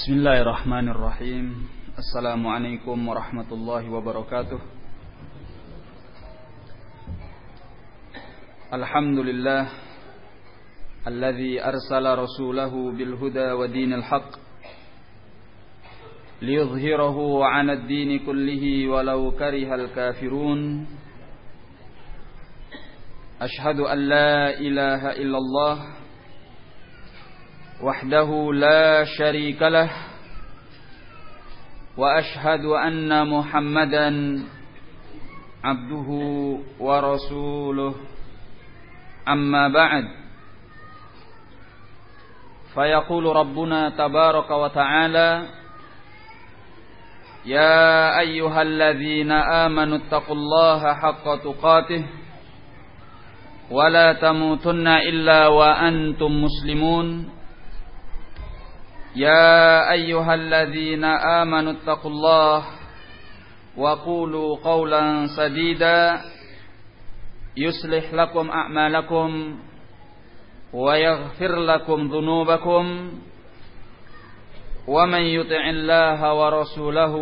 بسم الله الرحمن الرحيم. السلام عليكم ورحمة الله وبركاته. الحمد لله الذي أرسل رسوله بالهدى ودين الحق ليظهره عن الدين كله ولو كره الكافرون. أشهد أن لا إله إلا الله وحده لا شريك له وأشهد أن محمدا عبده ورسوله. أما بعد فيقول ربنا تبارك وتعالى يا أيها الذين آمنوا اتقوا الله حق تقاته ولا تموتن إلا وأنتم مسلمون. يا أيها الذين آمنوا اتقوا الله وقولوا قولا سديدا يصلح لكم أعمالكم ويغفر لكم ذنوبكم ومن يطع الله ورسوله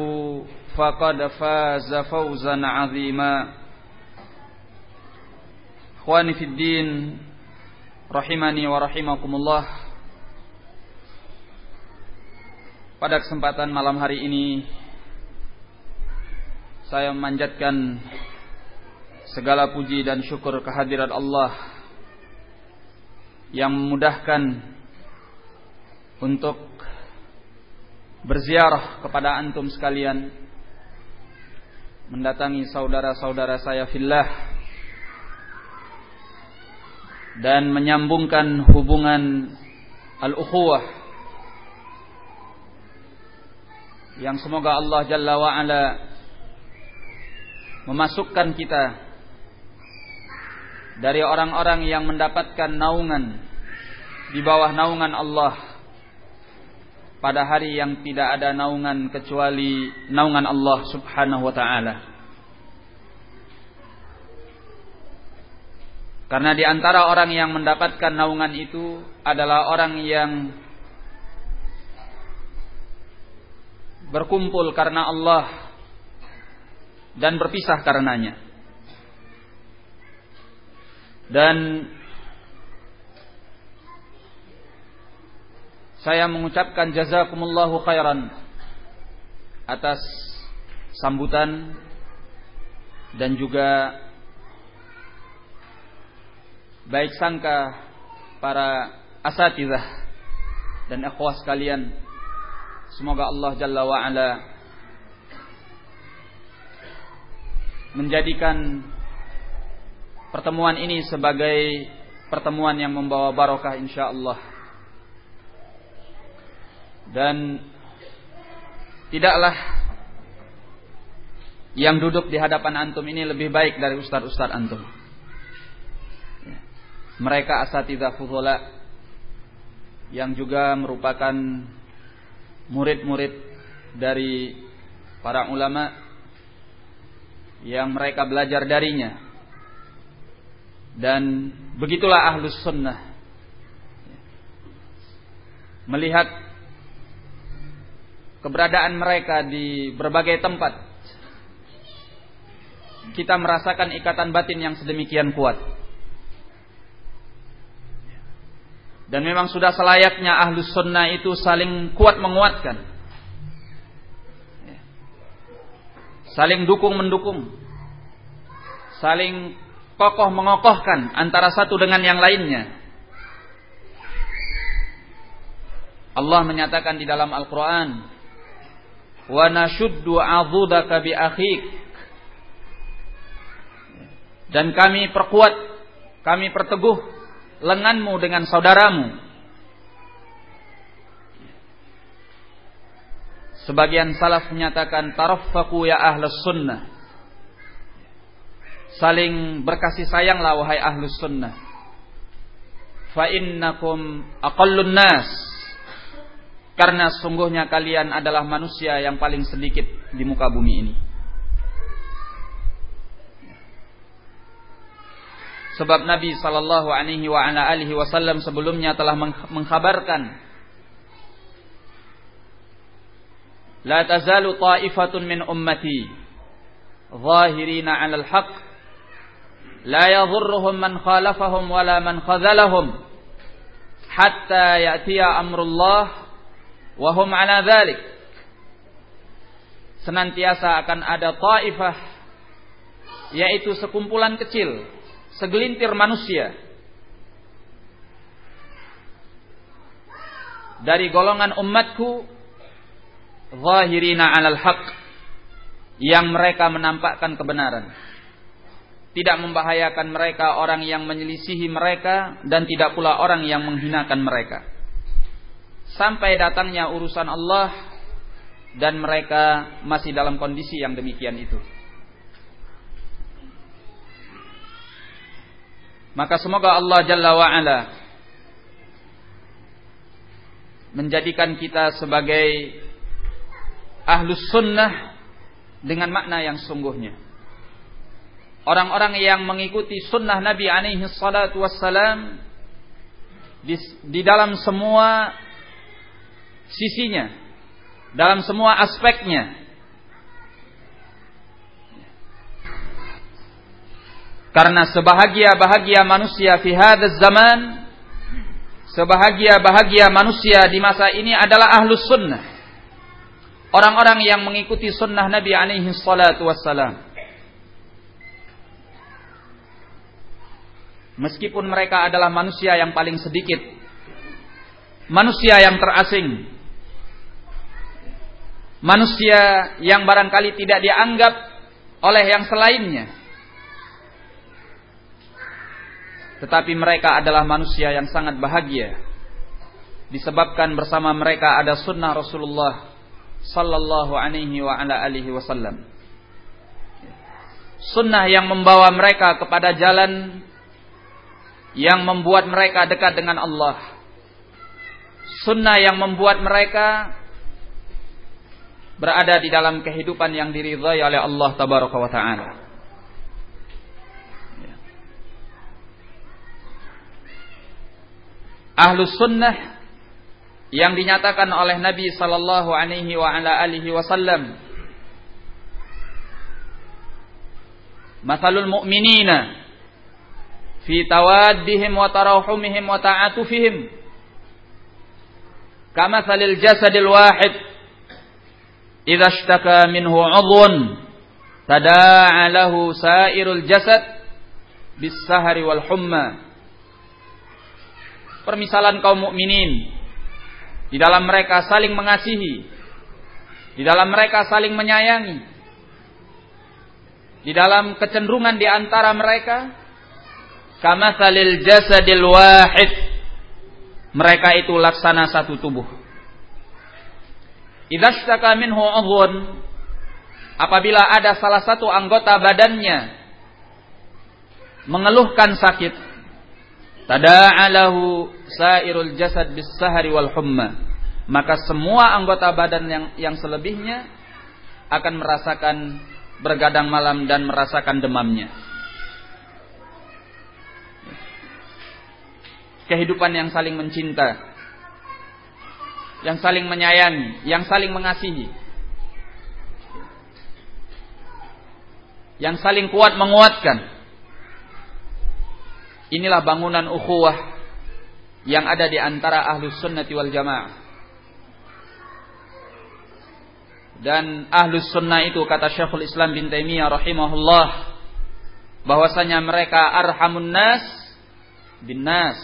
فقد فاز فوزا عظيما. إخواني في الدين رحمني ورحمكم الله. Pada kesempatan malam hari ini saya memanjatkan segala puji dan syukur kehadiran Allah yang memudahkan untuk berziarah kepada antum sekalian mendatangi saudara-saudara saya fillah dan menyambungkan hubungan al-ukhuwah yang semoga Allah Jalla wa memasukkan kita dari orang-orang yang mendapatkan naungan di bawah naungan Allah pada hari yang tidak ada naungan kecuali naungan Allah Subhanahu wa taala. Karena di antara orang yang mendapatkan naungan itu adalah orang yang berkumpul karena Allah dan berpisah karenanya. Dan saya mengucapkan jazakumullahu khairan atas sambutan dan juga baik sangka para asatidah dan akhwah sekalian Semoga Allah Jalla wa'ala menjadikan pertemuan ini sebagai pertemuan yang membawa barokah insyaallah. Dan tidaklah yang duduk di hadapan antum ini lebih baik dari ustaz-ustaz antum. Mereka asatidzah fudhala yang juga merupakan murid-murid dari para ulama yang mereka belajar darinya. Dan begitulah ahlus sunnah. Melihat keberadaan mereka di berbagai tempat kita merasakan ikatan batin yang sedemikian kuat Dan memang sudah selayaknya ahlus sunnah itu saling kuat menguatkan. Saling dukung mendukung. Saling kokoh mengokohkan antara satu dengan yang lainnya. Allah menyatakan di dalam Al-Quran. Wa nashuddu azudaka bi. Dan kami perkuat, kami perteguh lenganmu dengan saudaramu. Sebagian salaf menyatakan taraffaku ya ahlus sunnah. Saling berkasih sayanglah wahai ahlus sunnah. Fa innakum aqallun nas. Karena sungguhnya kalian adalah manusia yang paling sedikit di muka bumi ini. Sebab Nabi sallallahu alaihi wa ala alihi wasallam sebelumnya telah mengkhabarkan la tazalu ta'ifatun min ummati zahirina 'alal haqq. La yadhurruhum man khalafahum wala man khadhalahum hatta ya'tiya amrullah wa hum 'ala dhalik. Senantiasa akan ada taifah yaitu sekumpulan kecil segelintir manusia dari golongan umatku zahirina 'alal haq yang mereka menampakkan kebenaran. Tidak membahayakan mereka orang yang menyelisihi mereka dan tidak pula orang yang menghinakan mereka. Sampai datangnya urusan Allah dan mereka masih dalam kondisi yang demikian itu maka semoga Allah Jalla wa ala menjadikan kita sebagai ahlus sunnah dengan makna yang sungguhnya. Orang-orang yang mengikuti sunnah Nabi alaihi salatu wassalam di, di dalam semua sisinya, dalam semua aspeknya. Karena sebahagia-bahagia manusia fi hadzal zaman Sebahagia-bahagia manusia di masa ini adalah ahlus sunnah. Orang-orang yang mengikuti sunnah Nabi alaihi salatu wassalam. Meskipun mereka adalah manusia yang paling sedikit. Manusia yang terasing. Manusia yang barangkali tidak dianggap oleh yang selainnya. Tetapi mereka adalah manusia yang sangat bahagia. Disebabkan bersama mereka ada sunnah Rasulullah sallallahu alaihi wa ala alihi wasallam. Sunnah yang membawa mereka kepada jalan yang membuat mereka dekat dengan Allah. Sunnah yang membuat mereka berada di dalam kehidupan yang diridhai oleh Allah tabaraka wa taala. Ahlus sunnah yang dinyatakan oleh Nabi sallallahu alaihi wa ala alihi wasallam. Mathalul mu'minina fi tawaddihim wa tarahumihim wa ta'atufihim. Kamathalil jasadil wahid. Idza ishtaka minhu 'udhun tada'a lahu sa'irul jasad bis sahari wal humma permisalan kaum mukminin. Di dalam mereka saling mengasihi. Di dalam mereka saling menyayangi. Di dalam kecenderungan di antara mereka kama salil jasadil wahid. Mereka itu laksana satu tubuh. Idza minhu udhun apabila ada salah satu anggota badannya mengeluhkan sakit tada'alahu sairul jasad bis sahari wal humma. Maka semua anggota badan yang yang selebihnya akan merasakan bergadang malam dan merasakan demamnya. Kehidupan yang saling mencinta yang saling menyayangi yang saling mengasihi yang saling kuat menguatkan Inilah bangunan ukhuwah yang ada di antara ahlus sunnati wal jamaah. Dan ahlus sunnah itu kata Syekhul Islam bin Taimiyah rahimahullah bahwasanya mereka arhamun nas bin nas.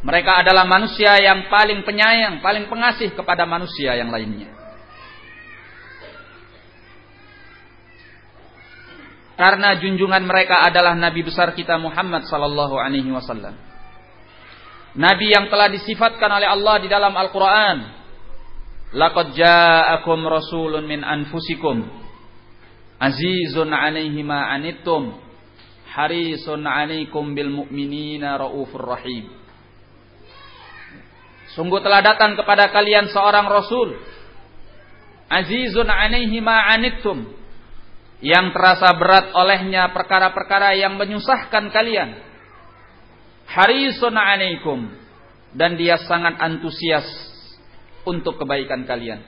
Mereka adalah manusia yang paling penyayang, paling pengasih kepada manusia yang lainnya. Karena junjungan mereka adalah nabi besar kita Muhammad sallallahu alaihi wasallam. Nabi yang telah disifatkan oleh Allah di dalam Al-Qur'an. Laqad ja'akum rasulun min anfusikum azizun 'alaihi ma anittum harisun 'alaikum bil mu'minina raufur rahim. Sungguh telah datang kepada kalian seorang rasul azizun 'alaihi ma anittum yang terasa berat olehnya perkara-perkara yang menyusahkan kalian. Harisun alaikum dan dia sangat antusias untuk kebaikan kalian.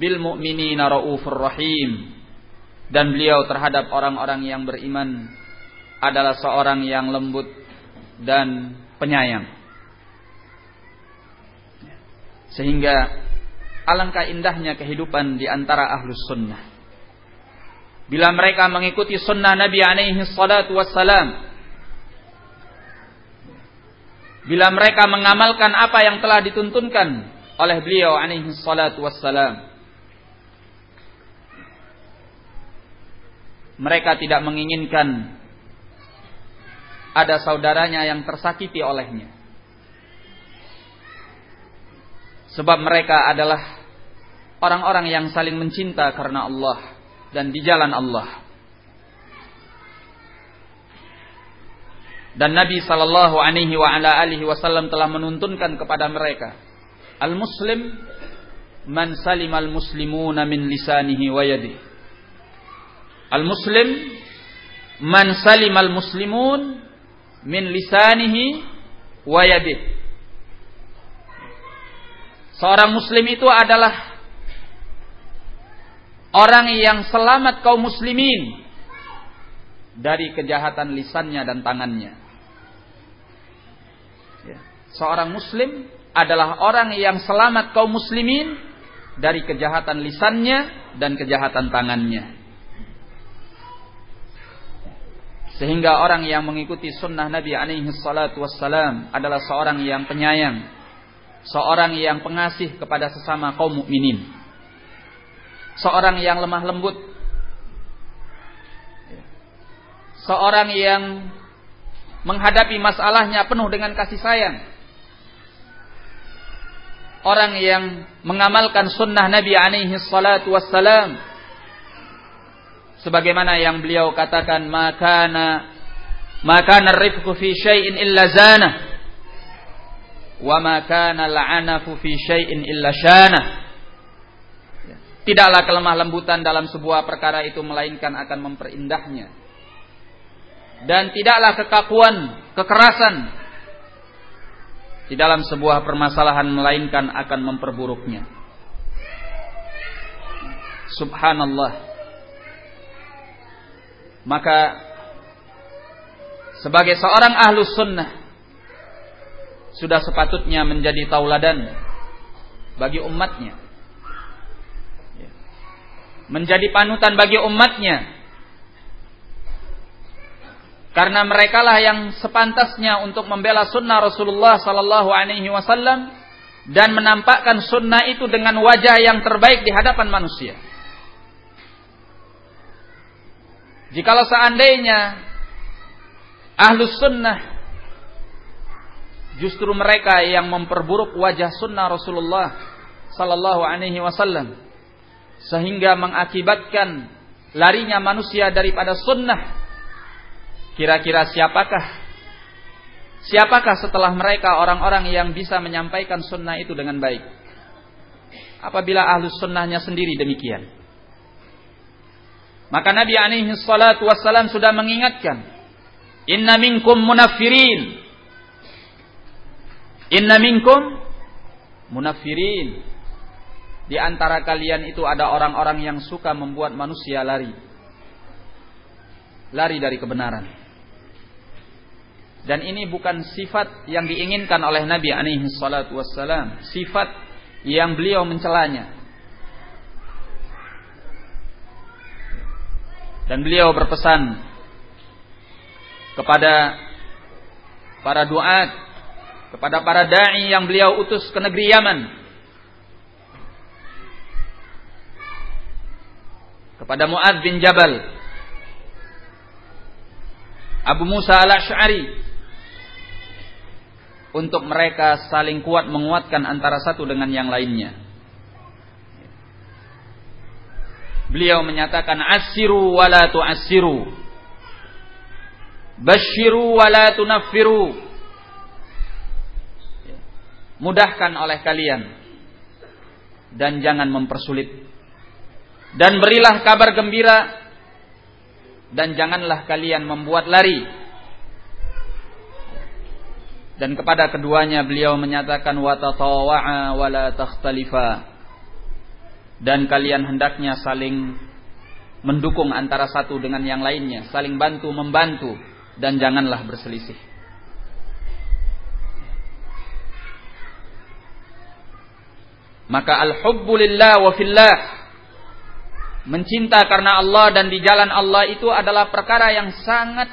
Bil mu'minina raufur rahim dan beliau terhadap orang-orang yang beriman adalah seorang yang lembut dan penyayang. Sehingga alangkah indahnya kehidupan di antara ahlus sunnah. Bila mereka mengikuti sunnah Nabi alaihi salatu wassalam. Bila mereka mengamalkan apa yang telah dituntunkan oleh beliau alaihi salatu wassalam. Mereka tidak menginginkan ada saudaranya yang tersakiti olehnya. Sebab mereka adalah orang-orang yang saling mencinta karena Allah dan di jalan Allah. Dan Nabi sallallahu alaihi wa ala alihi wasallam telah menuntunkan kepada mereka, al-muslim man salimal muslimuna min lisanihi wa yadihi. Al-muslim man salimal muslimun min lisanihi wa yadihi. Seorang muslim itu adalah Orang yang selamat kaum muslimin dari kejahatan lisannya dan tangannya. Ya. Seorang muslim adalah orang yang selamat kaum muslimin dari kejahatan lisannya dan kejahatan tangannya. Sehingga orang yang mengikuti sunnah Nabi alaihi salatu wassalam adalah seorang yang penyayang. Seorang yang pengasih kepada sesama kaum mukminin seorang yang lemah lembut, seorang yang menghadapi masalahnya penuh dengan kasih sayang, orang yang mengamalkan sunnah Nabi alaihi salatu wassalam, sebagaimana yang beliau katakan makana makana rifqu fi syai'in illa zana. Wa makana la'anafu fi syai'in illa syana Tidaklah kelemah lembutan dalam sebuah perkara itu melainkan akan memperindahnya. Dan tidaklah kekakuan, kekerasan di dalam sebuah permasalahan melainkan akan memperburuknya. Subhanallah. Maka sebagai seorang ahlus sunnah sudah sepatutnya menjadi tauladan bagi umatnya menjadi panutan bagi umatnya. Karena merekalah yang sepantasnya untuk membela sunnah Rasulullah sallallahu alaihi wasallam dan menampakkan sunnah itu dengan wajah yang terbaik di hadapan manusia. Jikalau seandainya ahlus sunnah justru mereka yang memperburuk wajah sunnah Rasulullah sallallahu alaihi wasallam sehingga mengakibatkan larinya manusia daripada sunnah. Kira-kira siapakah Siapakah setelah mereka orang-orang yang bisa menyampaikan sunnah itu dengan baik? Apabila ahlus sunnahnya sendiri demikian. Maka Nabi alaihi salatu wassalam sudah mengingatkan. Inna minkum munafirin. Inna minkum munafirin. Di antara kalian itu ada orang-orang yang suka membuat manusia lari. Lari dari kebenaran. Dan ini bukan sifat yang diinginkan oleh Nabi alaihi salatu wassalam. Sifat yang beliau mencelanya. Dan beliau berpesan kepada para duat, kepada para dai yang beliau utus ke negeri Yaman kepada Muad bin Jabal Abu Musa al-Ash'ari untuk mereka saling kuat menguatkan antara satu dengan yang lainnya. Beliau menyatakan asiru wala tu'assiru. Basyiru wala tunaffiru. Mudahkan oleh kalian dan jangan mempersulit dan berilah kabar gembira. Dan janganlah kalian membuat lari. Dan kepada keduanya beliau menyatakan wa tatawa'a wa la takhtalifa. Dan kalian hendaknya saling mendukung antara satu dengan yang lainnya, saling bantu membantu. Dan janganlah berselisih. Maka al-hubbu lillah wa fillah mencinta karena Allah dan di jalan Allah itu adalah perkara yang sangat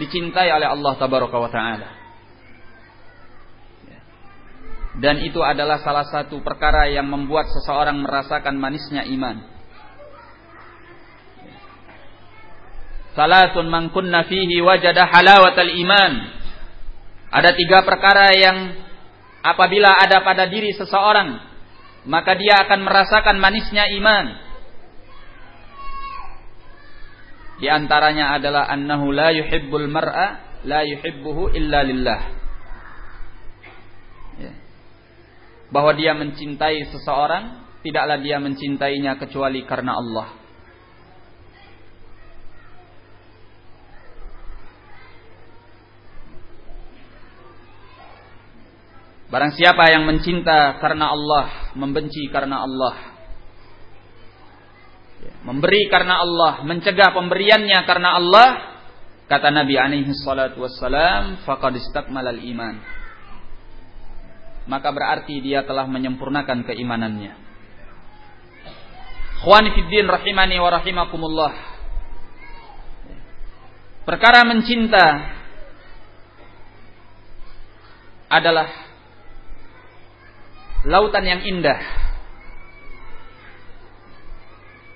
dicintai oleh Allah tabaraka wa taala. Dan itu adalah salah satu perkara yang membuat seseorang merasakan manisnya iman. Salatun man kunna fihi wajada halawatal iman. Ada tiga perkara yang apabila ada pada diri seseorang, maka dia akan merasakan manisnya iman. Di antaranya adalah annahu la yuhibbul mar'a la yuhibbuhu illa lillah. bahwa dia mencintai seseorang, tidaklah dia mencintainya kecuali karena Allah. Barang siapa yang mencinta karena Allah, membenci karena Allah, memberi karena Allah, mencegah pemberiannya karena Allah, kata Nabi alaihi salatu wassalam, faqad istakmalal iman maka berarti dia telah menyempurnakan keimanannya. Khwani fiddin rahimani wa rahimakumullah. Perkara mencinta adalah lautan yang indah.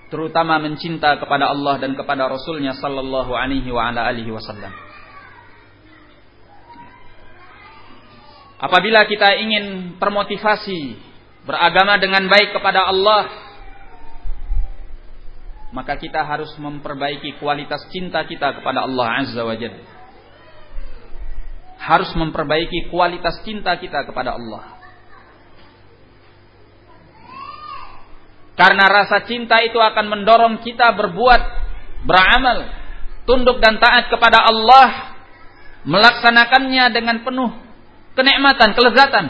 Terutama mencinta kepada Allah dan kepada Rasulnya sallallahu alaihi wa ala alihi wasallam. Apabila kita ingin termotivasi beragama dengan baik kepada Allah, maka kita harus memperbaiki kualitas cinta kita kepada Allah Azza wa Jalla. Harus memperbaiki kualitas cinta kita kepada Allah. Karena rasa cinta itu akan mendorong kita berbuat, beramal, tunduk dan taat kepada Allah, melaksanakannya dengan penuh kenikmatan, kelezatan.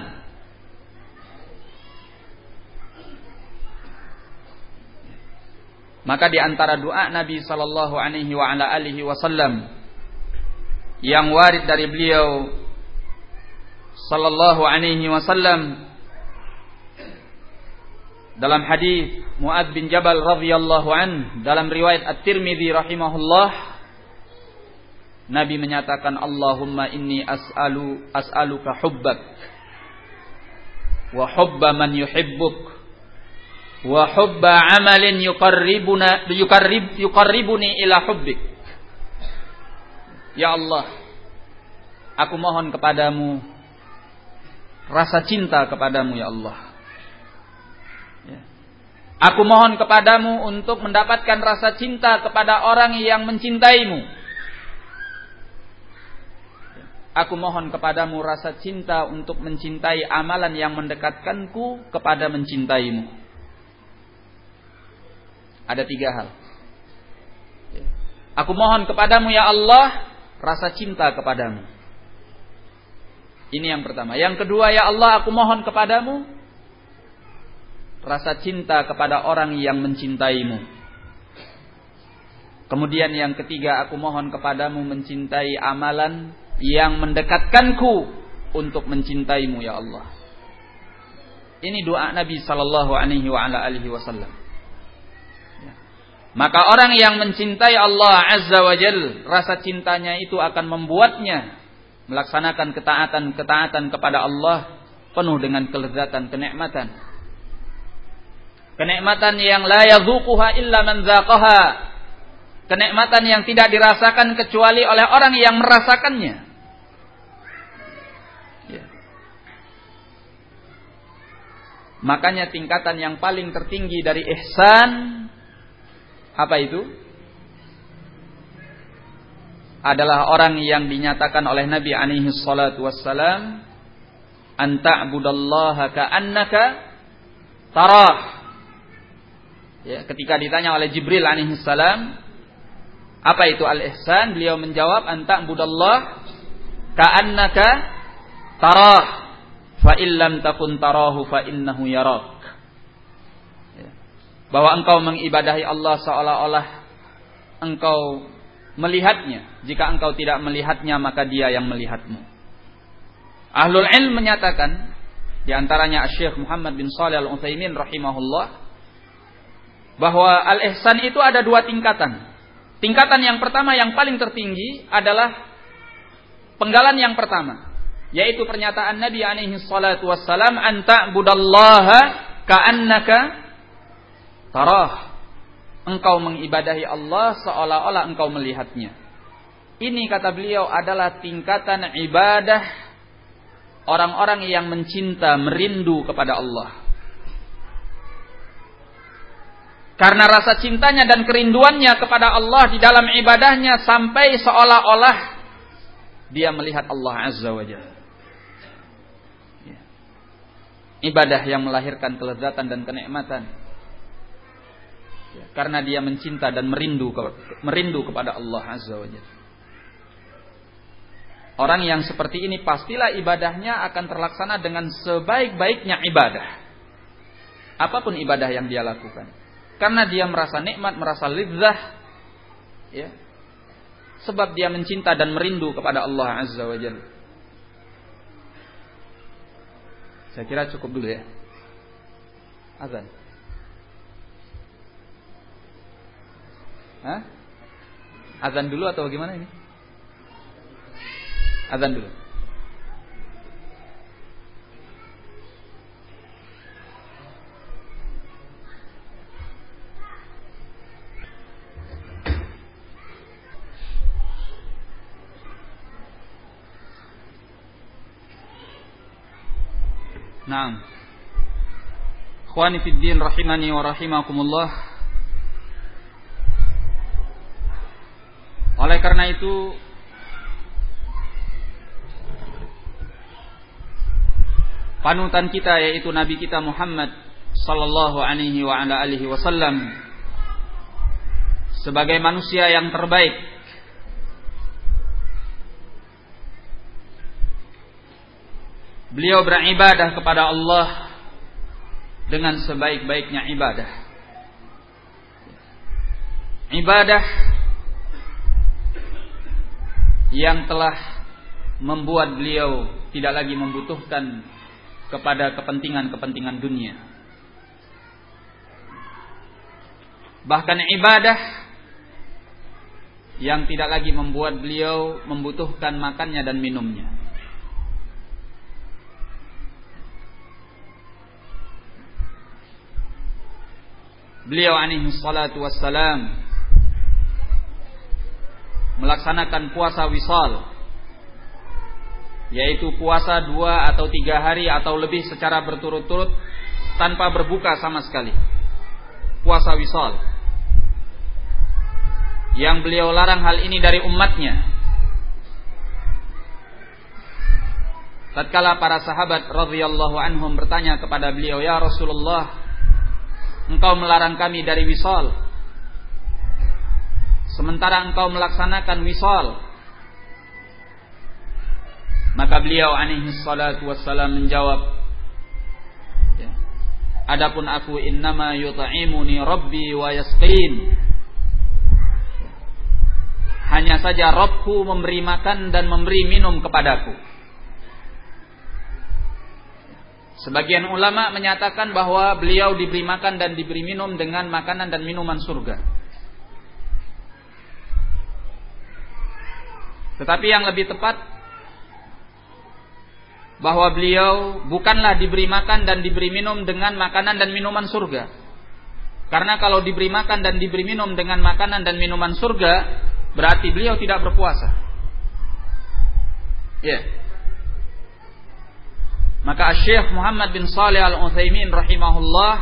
Maka di antara doa Nabi sallallahu alaihi wa ala alihi wasallam yang warid dari beliau sallallahu alaihi wasallam dalam hadis Muad bin Jabal radhiyallahu an dalam riwayat At-Tirmidzi rahimahullah Nabi menyatakan Allahumma inni as'alu as'aluka hubbak wa hubba man yuhibbuk wa hubba amalin yuqarribuna yuqarrib yuqarribuni ila hubbik Ya Allah aku mohon kepadamu rasa cinta kepadamu ya Allah. Aku mohon kepadamu untuk mendapatkan rasa cinta kepada orang yang mencintaimu Aku mohon kepadamu rasa cinta untuk mencintai amalan yang mendekatkanku kepada mencintaimu. Ada tiga hal. Aku mohon kepadamu ya Allah rasa cinta kepadamu. Ini yang pertama. Yang kedua ya Allah aku mohon kepadamu rasa cinta kepada orang yang mencintaimu. Kemudian yang ketiga aku mohon kepadamu mencintai amalan yang mendekatkanku untuk mencintaimu ya Allah. Ini doa Nabi sallallahu alaihi wasallam. Ya. Maka orang yang mencintai Allah Azza wa Jal, rasa cintanya itu akan membuatnya melaksanakan ketaatan-ketaatan kepada Allah penuh dengan kelezatan, kenikmatan. Kenikmatan yang la yadzuquha illa man zaqaha. Kenikmatan yang tidak dirasakan kecuali oleh orang yang merasakannya. Makanya tingkatan yang paling tertinggi dari ihsan apa itu? Adalah orang yang dinyatakan oleh Nabi alaihi salatu wassalam anta'budallaha ka'annaka tarah. Ya, ketika ditanya oleh Jibril alaihi salam, apa itu al-ihsan? Beliau menjawab anta'budallah ka'annaka tarah fa illam takun tarahu fa innahu yarak. Ya. Bahwa engkau mengibadahi Allah seolah-olah engkau melihatnya. Jika engkau tidak melihatnya maka dia yang melihatmu. Ahlul ilm menyatakan di antaranya Syekh Muhammad bin Shalih Al-Utsaimin rahimahullah bahwa al-ihsan itu ada dua tingkatan. Tingkatan yang pertama yang paling tertinggi adalah penggalan yang pertama, yaitu pernyataan Nabi alaihi salatu wassalam anta budallaha ka'annaka tarah. Engkau mengibadahi Allah seolah-olah engkau melihatnya. Ini kata beliau adalah tingkatan ibadah orang-orang yang mencinta, merindu kepada Allah. Karena rasa cintanya dan kerinduannya kepada Allah di dalam ibadahnya sampai seolah-olah dia melihat Allah Azza wa Jalla. Ya. Ibadah yang melahirkan kelezatan dan kenikmatan. Ya, karena dia mencinta dan merindu merindu kepada Allah Azza wa Jalla. Orang yang seperti ini pastilah ibadahnya akan terlaksana dengan sebaik-baiknya ibadah. Apa pun ibadah yang dia lakukan. Karena dia merasa nikmat, merasa lidzah. Ya. Sebab dia mencinta dan merindu kepada Allah Azza wa Jalla. Saya kira cukup dulu ya. Azan. Hah? Azan dulu atau bagaimana ini? Azan dulu. Naam. Ikhwani fid rahimani wa rahimakumullah. Oleh karena itu panutan kita yaitu Nabi kita Muhammad sallallahu alaihi wa ala alihi wasallam sebagai manusia yang terbaik Beliau beribadah kepada Allah dengan sebaik-baiknya ibadah. Ibadah yang telah membuat beliau tidak lagi membutuhkan kepada kepentingan-kepentingan dunia. Bahkan ibadah yang tidak lagi membuat beliau membutuhkan makannya dan minumnya. Beliau alaihi salatu wassalam melaksanakan puasa wisal yaitu puasa dua atau tiga hari atau lebih secara berturut-turut tanpa berbuka sama sekali. Puasa wisal. Yang beliau larang hal ini dari umatnya. Tatkala para sahabat radhiyallahu anhum bertanya kepada beliau, "Ya Rasulullah, engkau melarang kami dari wisal. Sementara engkau melaksanakan wisal, maka beliau alaihi salatu wassalam menjawab ya. Adapun aku innama yut'imuni rabbi wa yasqin Hanya saja Robku memberi makan dan memberi minum kepadaku Sebagian ulama menyatakan bahwa beliau diberi makan dan diberi minum dengan makanan dan minuman surga. Tetapi yang lebih tepat bahwa beliau bukanlah diberi makan dan diberi minum dengan makanan dan minuman surga. Karena kalau diberi makan dan diberi minum dengan makanan dan minuman surga, berarti beliau tidak berpuasa. Ya. Yeah. Maka Syekh Muhammad bin Saleh Al-Utsaimin rahimahullah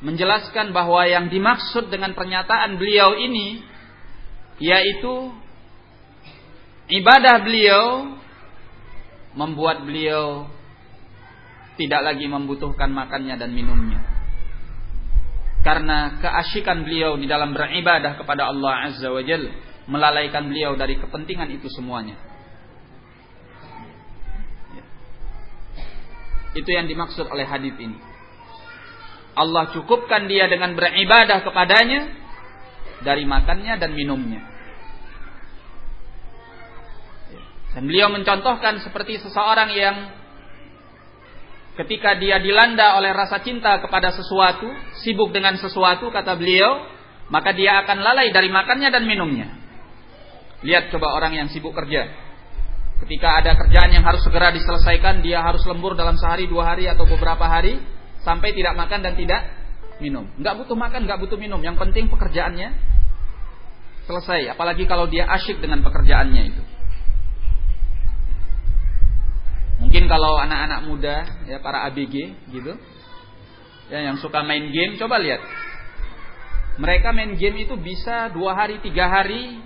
menjelaskan bahwa yang dimaksud dengan pernyataan beliau ini yaitu ibadah beliau membuat beliau tidak lagi membutuhkan makannya dan minumnya. Karena keasyikan beliau di dalam beribadah kepada Allah Azza wa Jal melalaikan beliau dari kepentingan itu semuanya. Itu yang dimaksud oleh hadis ini. Allah cukupkan dia dengan beribadah kepadanya dari makannya dan minumnya. Dan beliau mencontohkan seperti seseorang yang ketika dia dilanda oleh rasa cinta kepada sesuatu, sibuk dengan sesuatu, kata beliau, maka dia akan lalai dari makannya dan minumnya. Lihat coba orang yang sibuk kerja. Ketika ada kerjaan yang harus segera diselesaikan, dia harus lembur dalam sehari, dua hari, atau beberapa hari, sampai tidak makan dan tidak minum. Nggak butuh makan, nggak butuh minum. Yang penting pekerjaannya selesai. Apalagi kalau dia asyik dengan pekerjaannya itu. Mungkin kalau anak-anak muda, ya para ABG gitu, ya yang suka main game, coba lihat. Mereka main game itu bisa dua hari, tiga hari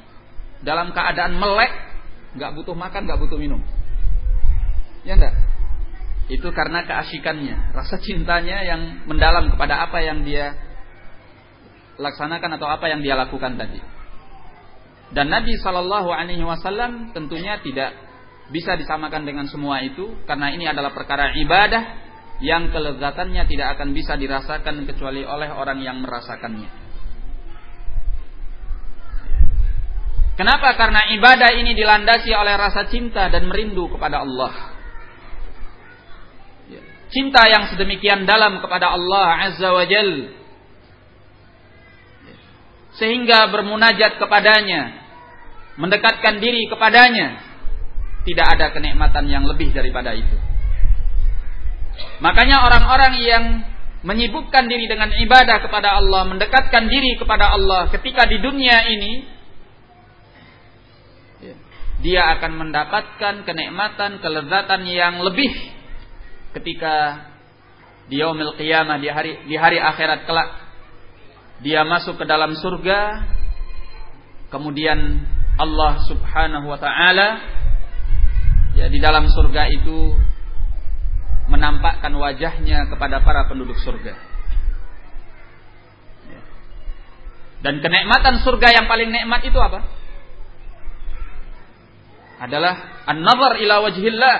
dalam keadaan melek, nggak butuh makan, nggak butuh minum. Ya enggak? Itu karena keasikannya, rasa cintanya yang mendalam kepada apa yang dia laksanakan atau apa yang dia lakukan tadi. Dan Nabi Shallallahu Alaihi Wasallam tentunya tidak bisa disamakan dengan semua itu karena ini adalah perkara ibadah yang kelezatannya tidak akan bisa dirasakan kecuali oleh orang yang merasakannya. Kenapa? Karena ibadah ini dilandasi oleh rasa cinta dan merindu kepada Allah. Ya. Cinta yang sedemikian dalam kepada Allah Azza wa Jal. Ya. Sehingga bermunajat kepadanya. Mendekatkan diri kepadanya tidak ada kenikmatan yang lebih daripada itu. Makanya orang-orang yang menyibukkan diri dengan ibadah kepada Allah, mendekatkan diri kepada Allah ketika di dunia ini, dia akan mendapatkan kenikmatan, kelezatan yang lebih ketika di yaumil qiyamah di hari di hari akhirat kelak dia masuk ke dalam surga kemudian Allah Subhanahu wa taala ya di dalam surga itu menampakkan wajahnya kepada para penduduk surga. Ya. Dan kenikmatan surga yang paling nikmat itu apa? Adalah an-nazar ila wajhillah.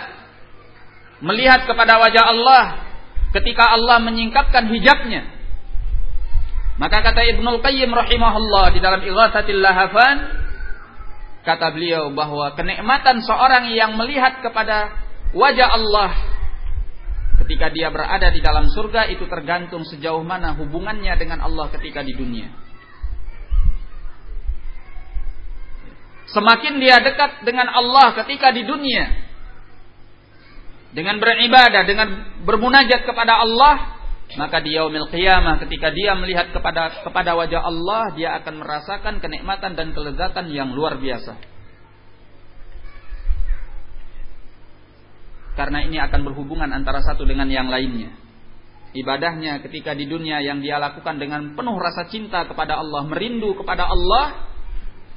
Melihat kepada wajah Allah ketika Allah menyingkapkan hijabnya. Maka kata Ibnul Qayyim rahimahullah di dalam Ighathatil Lahafan, Kata beliau bahwa kenikmatan seorang yang melihat kepada wajah Allah ketika dia berada di dalam surga itu tergantung sejauh mana hubungannya dengan Allah ketika di dunia. Semakin dia dekat dengan Allah ketika di dunia dengan beribadah, dengan bermunajat kepada Allah, maka di yaumil qiyamah ketika dia melihat kepada kepada wajah Allah, dia akan merasakan kenikmatan dan kelezatan yang luar biasa. Karena ini akan berhubungan antara satu dengan yang lainnya. Ibadahnya ketika di dunia yang dia lakukan dengan penuh rasa cinta kepada Allah, merindu kepada Allah,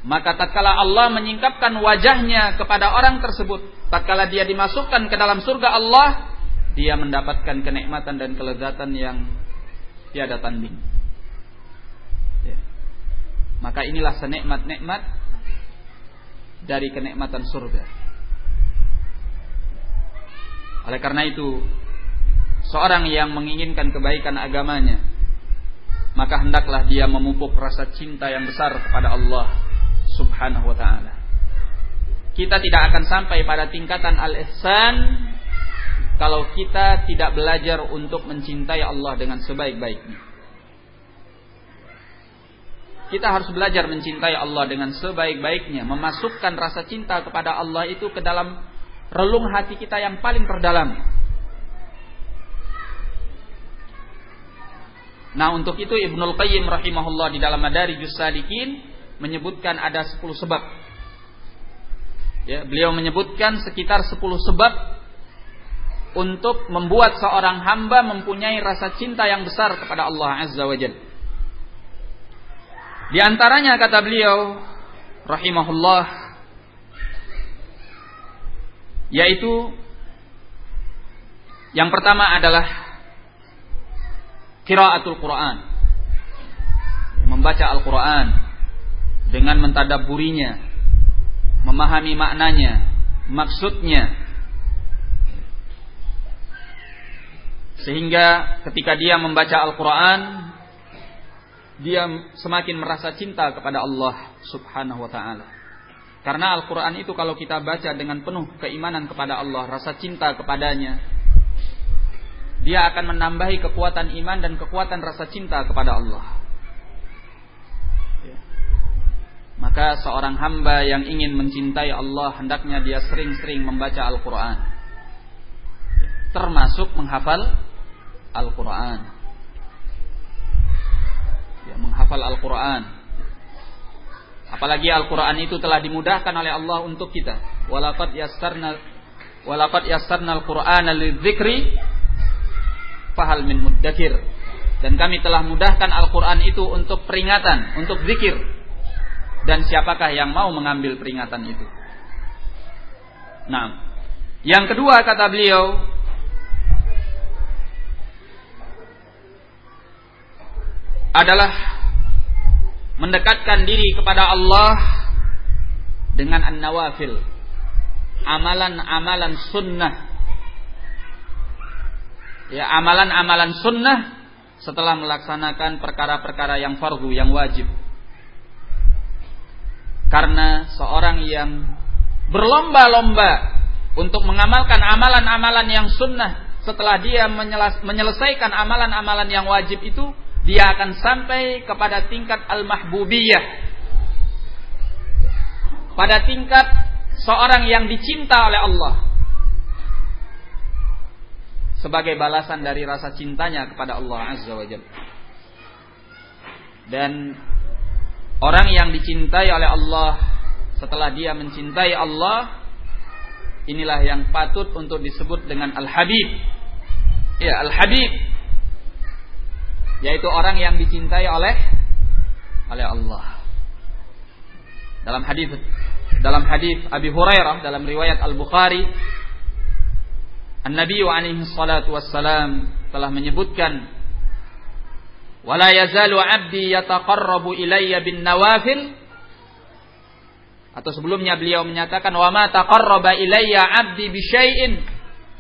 maka tatkala Allah menyingkapkan wajahnya kepada orang tersebut, tatkala dia dimasukkan ke dalam surga Allah, dia mendapatkan kenikmatan dan kelezatan yang tiada tanding. Ya. Maka inilah senikmat-nikmat dari kenikmatan surga. Oleh karena itu, seorang yang menginginkan kebaikan agamanya, maka hendaklah dia memupuk rasa cinta yang besar kepada Allah Subhanahu wa taala. Kita tidak akan sampai pada tingkatan al-ihsan kalau kita tidak belajar untuk mencintai Allah dengan sebaik-baiknya. Kita harus belajar mencintai Allah dengan sebaik-baiknya, memasukkan rasa cinta kepada Allah itu ke dalam relung hati kita yang paling terdalam. Nah, untuk itu Ibnul Qayyim rahimahullah di dalam Madarijus Salikin menyebutkan ada 10 sebab. Ya, beliau menyebutkan sekitar 10 sebab untuk membuat seorang hamba mempunyai rasa cinta yang besar kepada Allah Azza wa Jalla. Di antaranya kata beliau rahimahullah yaitu yang pertama adalah qiraatul Quran. Membaca Al-Quran dengan mentadaburinya, memahami maknanya, maksudnya, Sehingga ketika dia membaca Al-Quran, dia semakin merasa cinta kepada Allah subhanahu wa ta'ala. Karena Al-Quran itu kalau kita baca dengan penuh keimanan kepada Allah, rasa cinta kepadanya, dia akan menambahi kekuatan iman dan kekuatan rasa cinta kepada Allah. Maka seorang hamba yang ingin mencintai Allah hendaknya dia sering-sering membaca Al-Quran. Termasuk menghafal Al-Quran. Ya, menghafal Al-Quran. Apalagi Al-Quran itu telah dimudahkan oleh Allah untuk kita. Walaqad yassarna walaqad yassarna Al-Qur'ana lidzikri fahal min muddakir. Dan kami telah mudahkan Al-Quran itu untuk peringatan, untuk zikir. Dan siapakah yang mau mengambil peringatan itu? Nah, yang kedua kata beliau, adalah mendekatkan diri kepada Allah dengan an-nawafil. Amalan-amalan sunnah ya amalan-amalan sunnah setelah melaksanakan perkara-perkara yang fardu yang wajib. Karena seorang yang berlomba-lomba untuk mengamalkan amalan-amalan yang sunnah setelah dia menyelesaikan amalan-amalan yang wajib itu dia akan sampai kepada tingkat al-mahbubiyah. Pada tingkat seorang yang dicinta oleh Allah sebagai balasan dari rasa cintanya kepada Allah Azza wa Jalla. Dan orang yang dicintai oleh Allah setelah dia mencintai Allah inilah yang patut untuk disebut dengan Al-Habib. Ya, Al-Habib yaitu orang yang dicintai oleh oleh Allah. Dalam hadis dalam hadis Abi Hurairah dalam riwayat Al-Bukhari An-Nabi alaihi salatu wassalam telah menyebutkan wala yazalu 'abdi yataqarrabu ilayya bin nawafil atau sebelumnya beliau menyatakan wa ma taqarraba ilayya 'abdi bi syai'in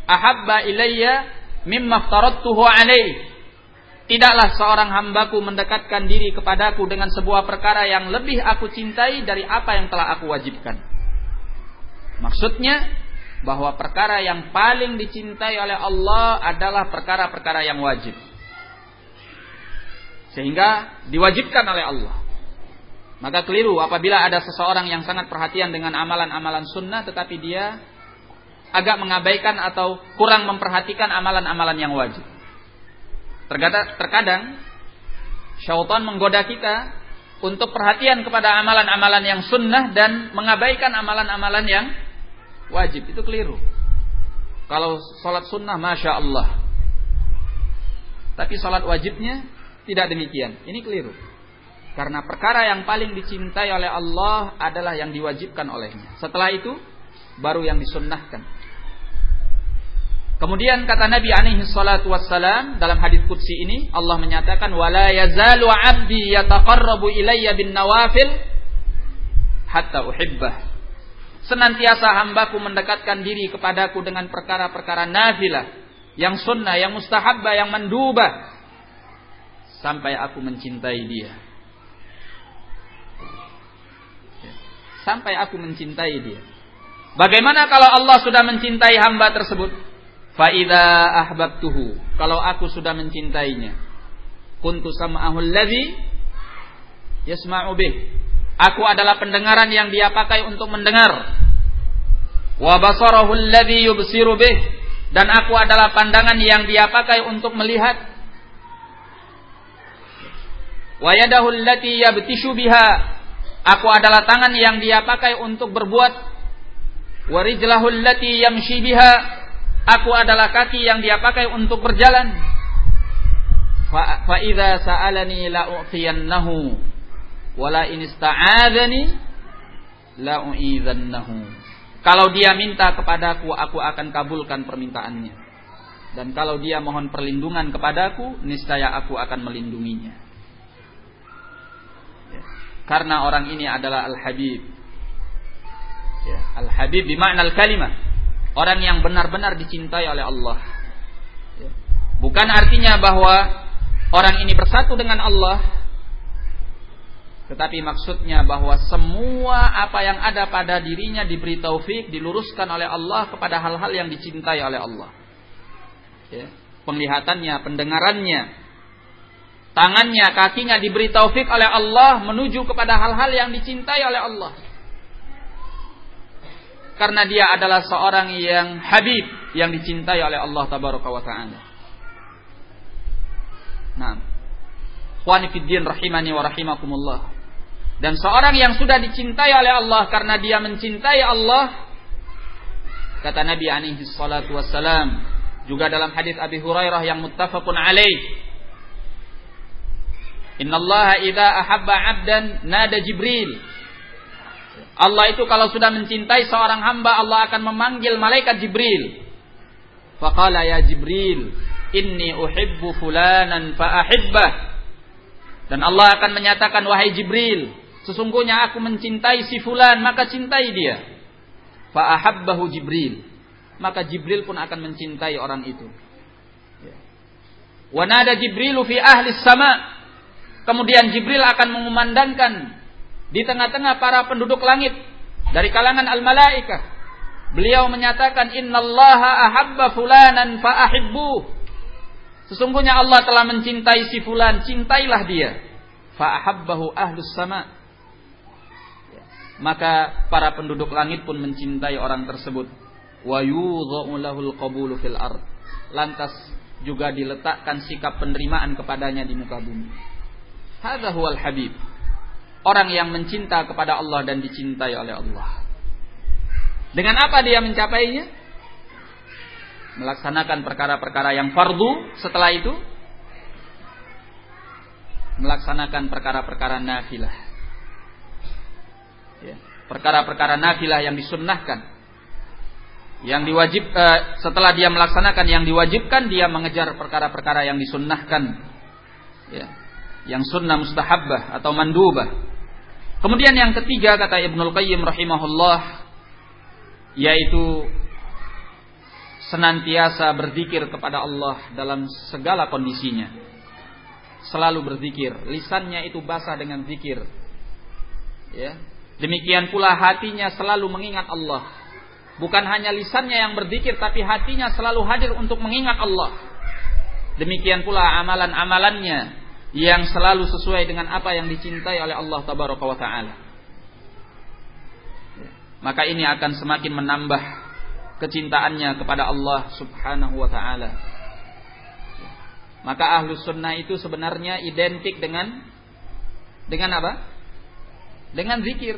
ahabba ilayya mimma aftaradtuhu alaihi Tidaklah seorang hambaku mendekatkan diri kepadaku dengan sebuah perkara yang lebih aku cintai dari apa yang telah aku wajibkan. Maksudnya, bahwa perkara yang paling dicintai oleh Allah adalah perkara-perkara yang wajib. Sehingga diwajibkan oleh Allah. Maka keliru apabila ada seseorang yang sangat perhatian dengan amalan-amalan sunnah tetapi dia agak mengabaikan atau kurang memperhatikan amalan-amalan yang wajib. Terkadang, syaitan menggoda kita untuk perhatian kepada amalan-amalan yang sunnah dan mengabaikan amalan-amalan yang wajib itu keliru. Kalau sholat sunnah, masya Allah. Tapi sholat wajibnya tidak demikian. Ini keliru. Karena perkara yang paling dicintai oleh Allah adalah yang diwajibkan olehnya. Setelah itu, baru yang disunnahkan. Kemudian kata Nabi alaihi salatu wassalam dalam hadis qudsi ini Allah menyatakan wala yazalu 'abdi yataqarrabu ilayya bin nawafil hatta uhibbah senantiasa hambaku mendekatkan diri kepadaku dengan perkara-perkara nafilah, yang sunnah, yang mustahabbah, yang mendubah, sampai aku mencintai dia. Sampai aku mencintai dia. Bagaimana kalau Allah sudah mencintai hamba tersebut? Faida ahbabtuhu. Kalau aku sudah mencintainya, kuntu sam'ahu alladhi yasma'u bih Aku adalah pendengaran yang dia pakai untuk mendengar. Wa yubsiru bih dan aku adalah pandangan yang dia pakai untuk melihat. Wa yadahu allati yabtishu biha. Aku adalah tangan yang dia pakai untuk berbuat. Wa rijlahu allati yamshi biha. Aku adalah kaki yang dia pakai untuk berjalan. Fa idza sa'alani la u'tiyannahu wala in ista'adzani la u'idzannahu. Kalau dia minta kepadaku, aku akan kabulkan permintaannya. Dan kalau dia mohon perlindungan kepadaku, niscaya aku akan melindunginya. Karena orang ini adalah Al-Habib. Ya. Al-Habib bimakna al-kalimah. Orang yang benar-benar dicintai oleh Allah. Ya. Bukan artinya bahwa orang ini bersatu dengan Allah tetapi maksudnya bahwa semua apa yang ada pada dirinya diberi taufik, diluruskan oleh Allah kepada hal-hal yang dicintai oleh Allah. Ya. Penglihatannya, pendengarannya, tangannya, kakinya diberi taufik oleh Allah menuju kepada hal-hal yang dicintai oleh Allah. Karena dia adalah seorang yang habib, yang dicintai oleh Allah tabaraka wa taala. Nah, Khwani fiddin rahimani wa rahimakumullah. Dan seorang yang sudah dicintai oleh Allah karena dia mencintai Allah kata Nabi alaihi salatu wassalam juga dalam hadis Abi Hurairah yang muttafaqun alaih Inna Allah idza ahabba 'abdan nada Jibril Allah itu kalau sudah mencintai seorang hamba Allah akan memanggil malaikat Jibril Faqala ya Jibril inni uhibbu fulanan fa ahibbah dan Allah akan menyatakan wahai Jibril Sesungguhnya aku mencintai si fulan, maka cintai dia. Fa'ahabbahu Jibril. Maka Jibril pun akan mencintai orang itu. Ya. Wanada Jibrilu fi ahli sama. Kemudian Jibril akan mengumandangkan di tengah-tengah para penduduk langit dari kalangan al-malaikah. Beliau menyatakan innallaha ahabba fulanan fa'ahibbu. Sesungguhnya Allah telah mencintai si fulan, cintailah dia. Fa'ahabbahu ahlus sama maka para penduduk langit pun mencintai orang tersebut wa lahul qabulu fil ard lantas juga diletakkan sikap penerimaan kepadanya di muka bumi hadza huwal habib. Orang yang mencinta kepada Allah dan dicintai oleh Allah. Dengan apa dia mencapainya? Melaksanakan perkara-perkara yang fardu setelah itu. Melaksanakan perkara-perkara nafilah. Ya. perkara-perkara nafilah yang disunnahkan. Yang diwajib uh, setelah dia melaksanakan yang diwajibkan dia mengejar perkara-perkara yang disunnahkan. Ya yang sunnah mustahabbah atau mandubah. Kemudian yang ketiga kata Ibnul Qayyim rahimahullah yaitu senantiasa berzikir kepada Allah dalam segala kondisinya. Selalu berzikir. Lisannya itu basah dengan zikir. Ya. Demikian pula hatinya selalu mengingat Allah. Bukan hanya lisannya yang berzikir tapi hatinya selalu hadir untuk mengingat Allah. Demikian pula amalan-amalannya yang selalu sesuai dengan apa yang dicintai oleh Allah tabaraka wa taala. Maka ini akan semakin menambah kecintaannya kepada Allah Subhanahu wa taala. Maka ahlus sunnah itu sebenarnya identik dengan dengan apa? dengan zikir.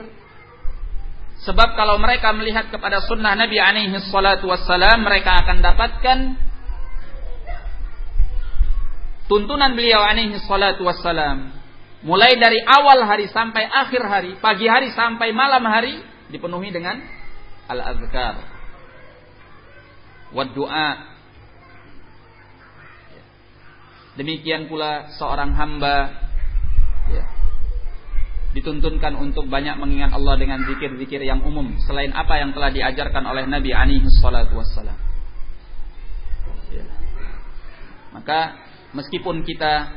Sebab kalau mereka melihat kepada sunnah Nabi alaihi salatu wassalam, mereka akan dapatkan tuntunan beliau alaihi salatu wassalam. Mulai dari awal hari sampai akhir hari, pagi hari sampai malam hari dipenuhi dengan al-azkar. Wa doa. Demikian pula seorang hamba ya, dituntunkan untuk banyak mengingat Allah dengan zikir-zikir yang umum selain apa yang telah diajarkan oleh Nabi alaihi salatu wassalam. Ya. Maka meskipun kita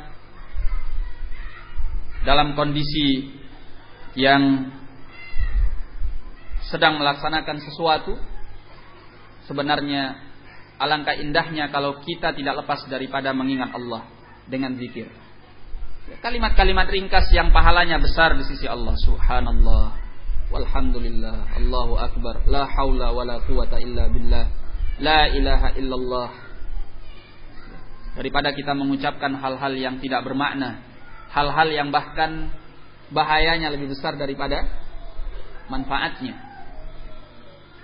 dalam kondisi yang sedang melaksanakan sesuatu sebenarnya alangkah indahnya kalau kita tidak lepas daripada mengingat Allah dengan zikir. Kalimat-kalimat ringkas yang pahalanya besar di sisi Allah. Subhanallah. Walhamdulillah. Allahu Akbar. La haula wa la quwata illa billah. La ilaha illallah. Daripada kita mengucapkan hal-hal yang tidak bermakna. Hal-hal yang bahkan bahayanya lebih besar daripada manfaatnya.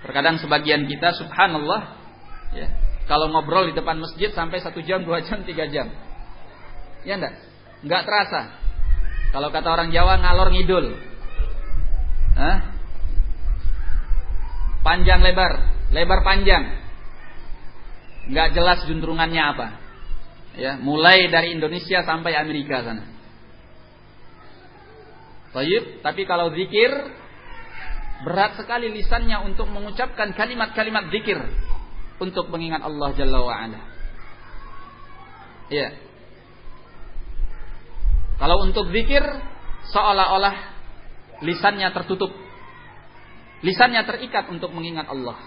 Terkadang sebagian kita subhanallah ya, kalau ngobrol di depan masjid sampai satu jam, dua jam, tiga jam. Ya enggak? nggak terasa. Kalau kata orang Jawa ngalor ngidul. Hah? Panjang lebar, lebar panjang. Nggak jelas juntrungannya apa. Ya, mulai dari Indonesia sampai Amerika sana. Tayyib, tapi kalau zikir berat sekali lisannya untuk mengucapkan kalimat-kalimat zikir untuk mengingat Allah Jalla wa ala. Ya. Kalau untuk zikir seolah-olah lisannya tertutup. Lisannya terikat untuk mengingat Allah.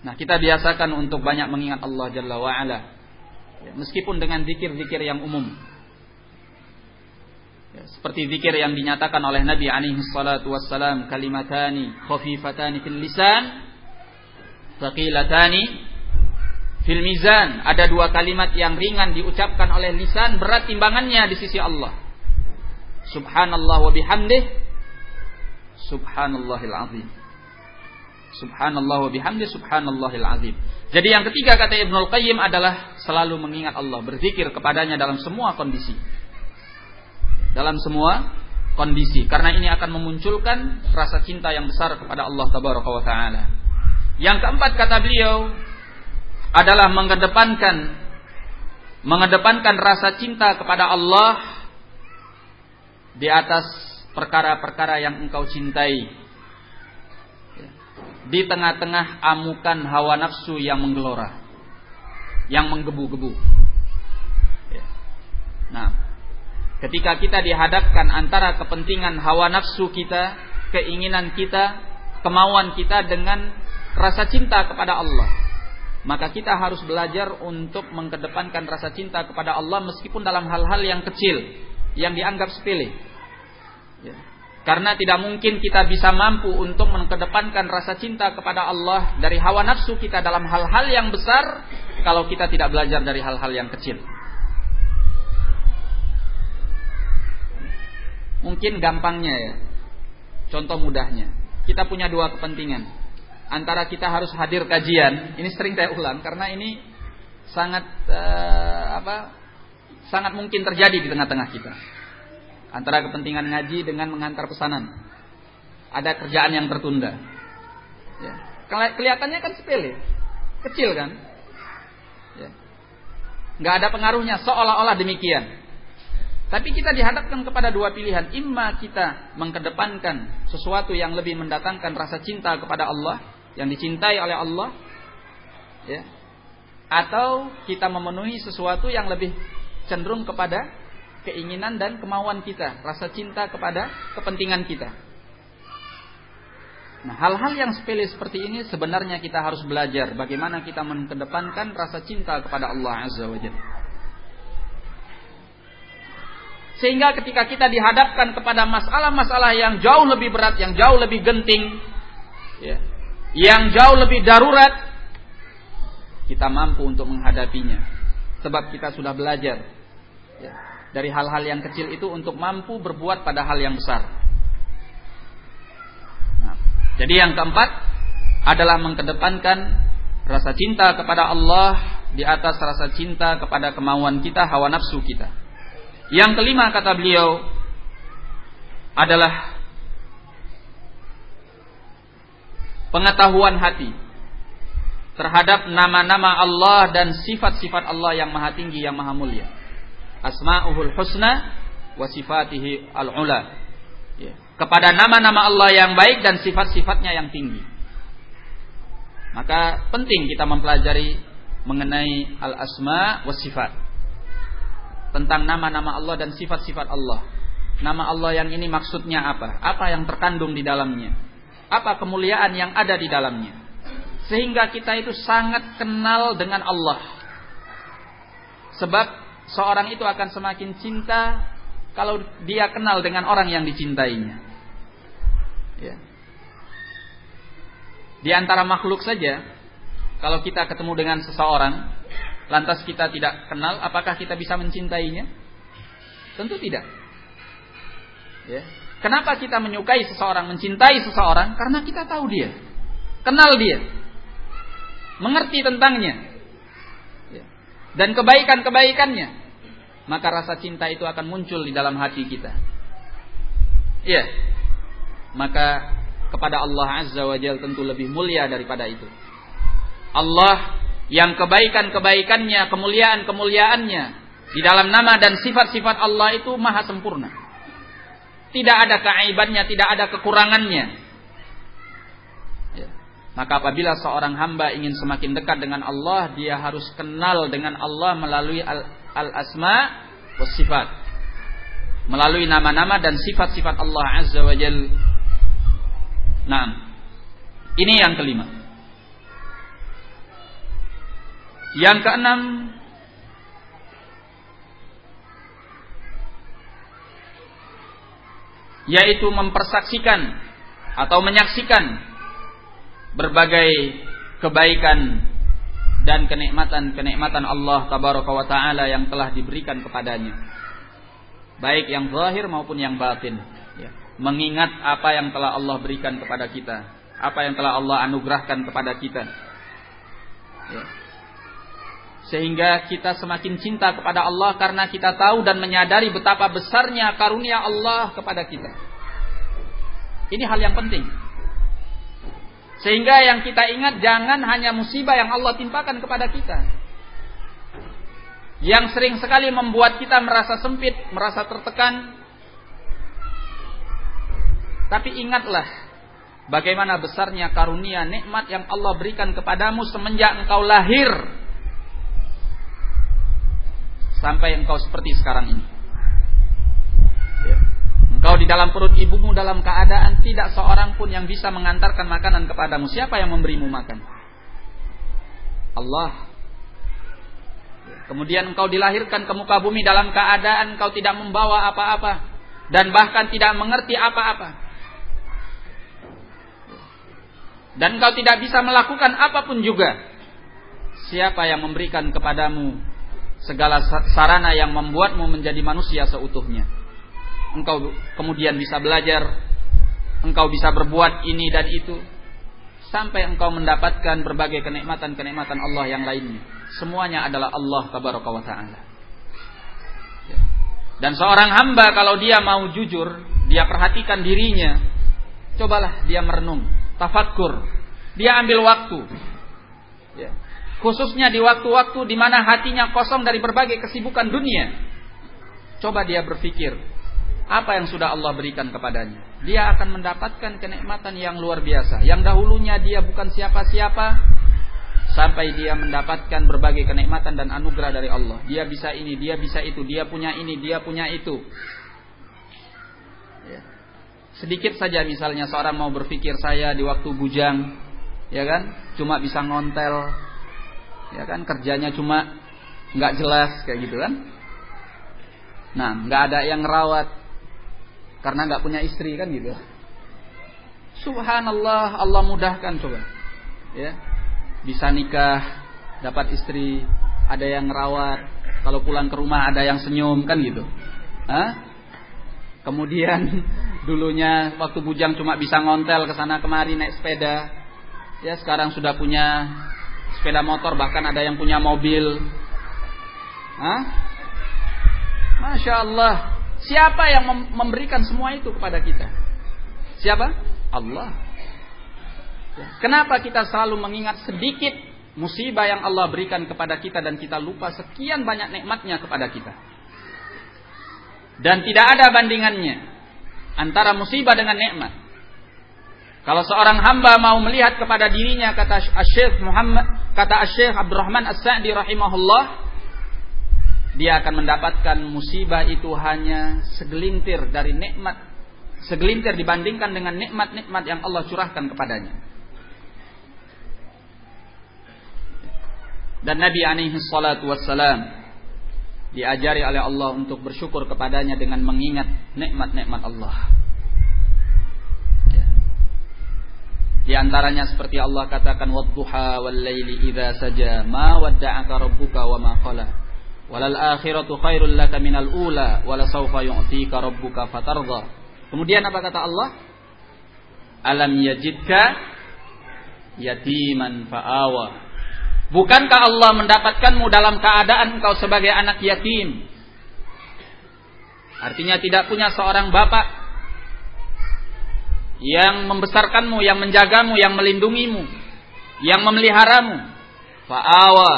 Nah, kita biasakan untuk banyak mengingat Allah Jalla wa ala. Ya, meskipun dengan zikir-zikir yang umum. Ya, seperti zikir yang dinyatakan oleh Nabi alaihi salatu wassalam kalimatani khafifatani fil lisan thaqilatani fil mizan. Ada dua kalimat yang ringan diucapkan oleh lisan berat timbangannya di sisi Allah. Subhanallah wa bihamdih subhanallahil azim subhanallah wa bihamdih subhanallahil azim jadi yang ketiga kata Ibnu Qayyim adalah selalu mengingat Allah berzikir kepadanya dalam semua kondisi dalam semua kondisi karena ini akan memunculkan rasa cinta yang besar kepada Allah tabaraka wa taala. Yang keempat kata beliau adalah mengedepankan mengedepankan rasa cinta kepada Allah di atas perkara-perkara yang engkau cintai. Di tengah-tengah amukan hawa nafsu yang menggelora, yang menggebu-gebu. Nah, Ketika kita dihadapkan antara kepentingan hawa nafsu kita, keinginan kita, kemauan kita dengan rasa cinta kepada Allah. Maka kita harus belajar untuk mengedepankan rasa cinta kepada Allah meskipun dalam hal-hal yang kecil, yang dianggap sepele. Karena tidak mungkin kita bisa mampu untuk mengedepankan rasa cinta kepada Allah dari hawa nafsu kita dalam hal-hal yang besar kalau kita tidak belajar dari hal-hal yang kecil. Mungkin gampangnya ya. Contoh mudahnya. Kita punya dua kepentingan. Antara kita harus hadir kajian, ini sering saya ulang karena ini sangat uh, apa? Sangat mungkin terjadi di tengah-tengah kita. Antara kepentingan ngaji dengan mengantar pesanan. Ada kerjaan yang tertunda. Ya. Kelihatannya kan sepele. Kecil kan? Ya. Nggak ada pengaruhnya seolah-olah demikian. Tapi kita dihadapkan kepada dua pilihan. Imma kita mengkedepankan sesuatu yang lebih mendatangkan rasa cinta kepada Allah. Yang dicintai oleh Allah. Ya. Atau kita memenuhi sesuatu yang lebih cenderung kepada keinginan dan kemauan kita. Rasa cinta kepada kepentingan kita. Nah, hal-hal yang sepele seperti ini sebenarnya kita harus belajar bagaimana kita mengedepankan rasa cinta kepada Allah Azza wa Jalla. Sehingga ketika kita dihadapkan kepada masalah-masalah yang jauh lebih berat, yang jauh lebih genting, ya, yang jauh lebih darurat, kita mampu untuk menghadapinya. Sebab kita sudah belajar ya, dari hal-hal yang kecil itu untuk mampu berbuat pada hal yang besar. Nah, jadi yang keempat adalah mengedepankan rasa cinta kepada Allah di atas rasa cinta kepada kemauan kita, hawa nafsu kita. Yang kelima kata beliau adalah pengetahuan hati terhadap nama-nama Allah dan sifat-sifat Allah yang maha tinggi yang maha mulia. Asma'uhul husna wa sifatihi al-ula. Ya. Kepada nama-nama Allah yang baik dan sifat-sifatnya yang tinggi. Maka penting kita mempelajari mengenai al-asma wa sifat tentang nama-nama Allah dan sifat-sifat Allah. Nama Allah yang ini maksudnya apa? Apa yang terkandung di dalamnya? Apa kemuliaan yang ada di dalamnya? Sehingga kita itu sangat kenal dengan Allah. Sebab seorang itu akan semakin cinta kalau dia kenal dengan orang yang dicintainya. Ya. Di antara makhluk saja, kalau kita ketemu dengan seseorang, lantas kita tidak kenal, apakah kita bisa mencintainya? Tentu tidak. Ya. Kenapa kita menyukai seseorang, mencintai seseorang? Karena kita tahu dia, kenal dia, mengerti tentangnya, ya. Dan kebaikan-kebaikannya. Maka rasa cinta itu akan muncul di dalam hati kita. Ya, maka kepada Allah Azza wa Jalla tentu lebih mulia daripada itu. Allah yang kebaikan-kebaikannya, kemuliaan-kemuliaannya di dalam nama dan sifat-sifat Allah itu maha sempurna. Tidak ada keaibannya, tidak ada kekurangannya. Maka apabila seorang hamba ingin semakin dekat dengan Allah, dia harus kenal dengan Allah melalui al-asma was sifat. Melalui nama-nama dan sifat-sifat Allah Azza wa Jal. Nah, ini yang kelima. Yang keenam, yaitu mempersaksikan atau menyaksikan berbagai kebaikan dan kenikmatan-kenikmatan Allah tabaraka wa taala yang telah diberikan kepadanya. Baik yang zahir maupun yang batin. Ya. Mengingat apa yang telah Allah berikan kepada kita, apa yang telah Allah anugerahkan kepada kita. Ya. Sehingga kita semakin cinta kepada Allah karena kita tahu dan menyadari betapa besarnya karunia Allah kepada kita. Ini hal yang penting. Sehingga yang kita ingat jangan hanya musibah yang Allah timpakan kepada kita. Yang sering sekali membuat kita merasa sempit, merasa tertekan. Tapi ingatlah bagaimana besarnya karunia nikmat yang Allah berikan kepadamu semenjak engkau lahir sampai engkau seperti sekarang ini. Engkau di dalam perut ibumu dalam keadaan tidak seorang pun yang bisa mengantarkan makanan kepadamu. Siapa yang memberimu makan? Allah. Kemudian engkau dilahirkan ke muka bumi dalam keadaan engkau tidak membawa apa-apa dan bahkan tidak mengerti apa-apa. Dan engkau tidak bisa melakukan apa pun juga. Siapa yang memberikan kepadamu segala sarana yang membuatmu menjadi manusia seutuhnya? Engkau kemudian bisa belajar, engkau bisa berbuat ini dan itu, sampai engkau mendapatkan berbagai kenikmatan-kenikmatan Allah yang lainnya. Semuanya adalah Allah tabaraka wa taala. Ya. Dan seorang hamba kalau dia mau jujur, dia perhatikan dirinya, cobalah dia merenung, tafakkur, dia ambil waktu. Ya. Khususnya di waktu-waktu di mana hatinya kosong dari berbagai kesibukan dunia. Coba dia berpikir, apa yang sudah Allah berikan kepadanya. Dia akan mendapatkan kenikmatan yang luar biasa. Yang dahulunya dia bukan siapa-siapa sampai dia mendapatkan berbagai kenikmatan dan anugerah dari Allah. Dia bisa ini, dia bisa itu, dia punya ini, dia punya itu. Ya. Sedikit saja misalnya seorang mau berpikir saya di waktu bujang, ya kan, cuma bisa ngontel, ya kan, kerjanya cuma nggak jelas kayak gitu kan. Nah, nggak ada yang rawat, karena nggak punya istri kan gitu. Subhanallah, Allah mudahkan coba. Ya. Bisa nikah, dapat istri, ada yang rawat, kalau pulang ke rumah ada yang senyum kan gitu. Hah? Kemudian dulunya waktu bujang cuma bisa ngontel ke sana kemari naik sepeda. Ya, sekarang sudah punya sepeda motor bahkan ada yang punya mobil. Hah? Masya Allah Siapa yang memberikan semua itu kepada kita? Siapa? Allah. Kenapa kita selalu mengingat sedikit musibah yang Allah berikan kepada kita dan kita lupa sekian banyak nikmatnya kepada kita? Dan tidak ada bandingannya antara musibah dengan nikmat. Kalau seorang hamba mau melihat kepada dirinya kata Syekh Muhammad kata Syekh Abdurrahman As-Sa'di rahimahullah dia akan mendapatkan musibah itu hanya segelintir dari nikmat segelintir dibandingkan dengan nikmat-nikmat yang Allah curahkan kepadanya. Dan Nabi alaihi salatu wassalam diajari oleh Allah untuk bersyukur kepadanya dengan mengingat nikmat-nikmat Allah. Ya. Di antaranya seperti Allah katakan wadduha wal laili idza saja ma wa ma walal akhiratu khairul laka minal ula wala yu'tika kemudian apa kata Allah? Alam yajidka yatiman fa'awa. Bukankah Allah mendapatkanmu dalam keadaan engkau sebagai anak yatim? Artinya tidak punya seorang bapak yang membesarkanmu yang menjagamu yang melindungimu yang memeliharamu. Fa'awa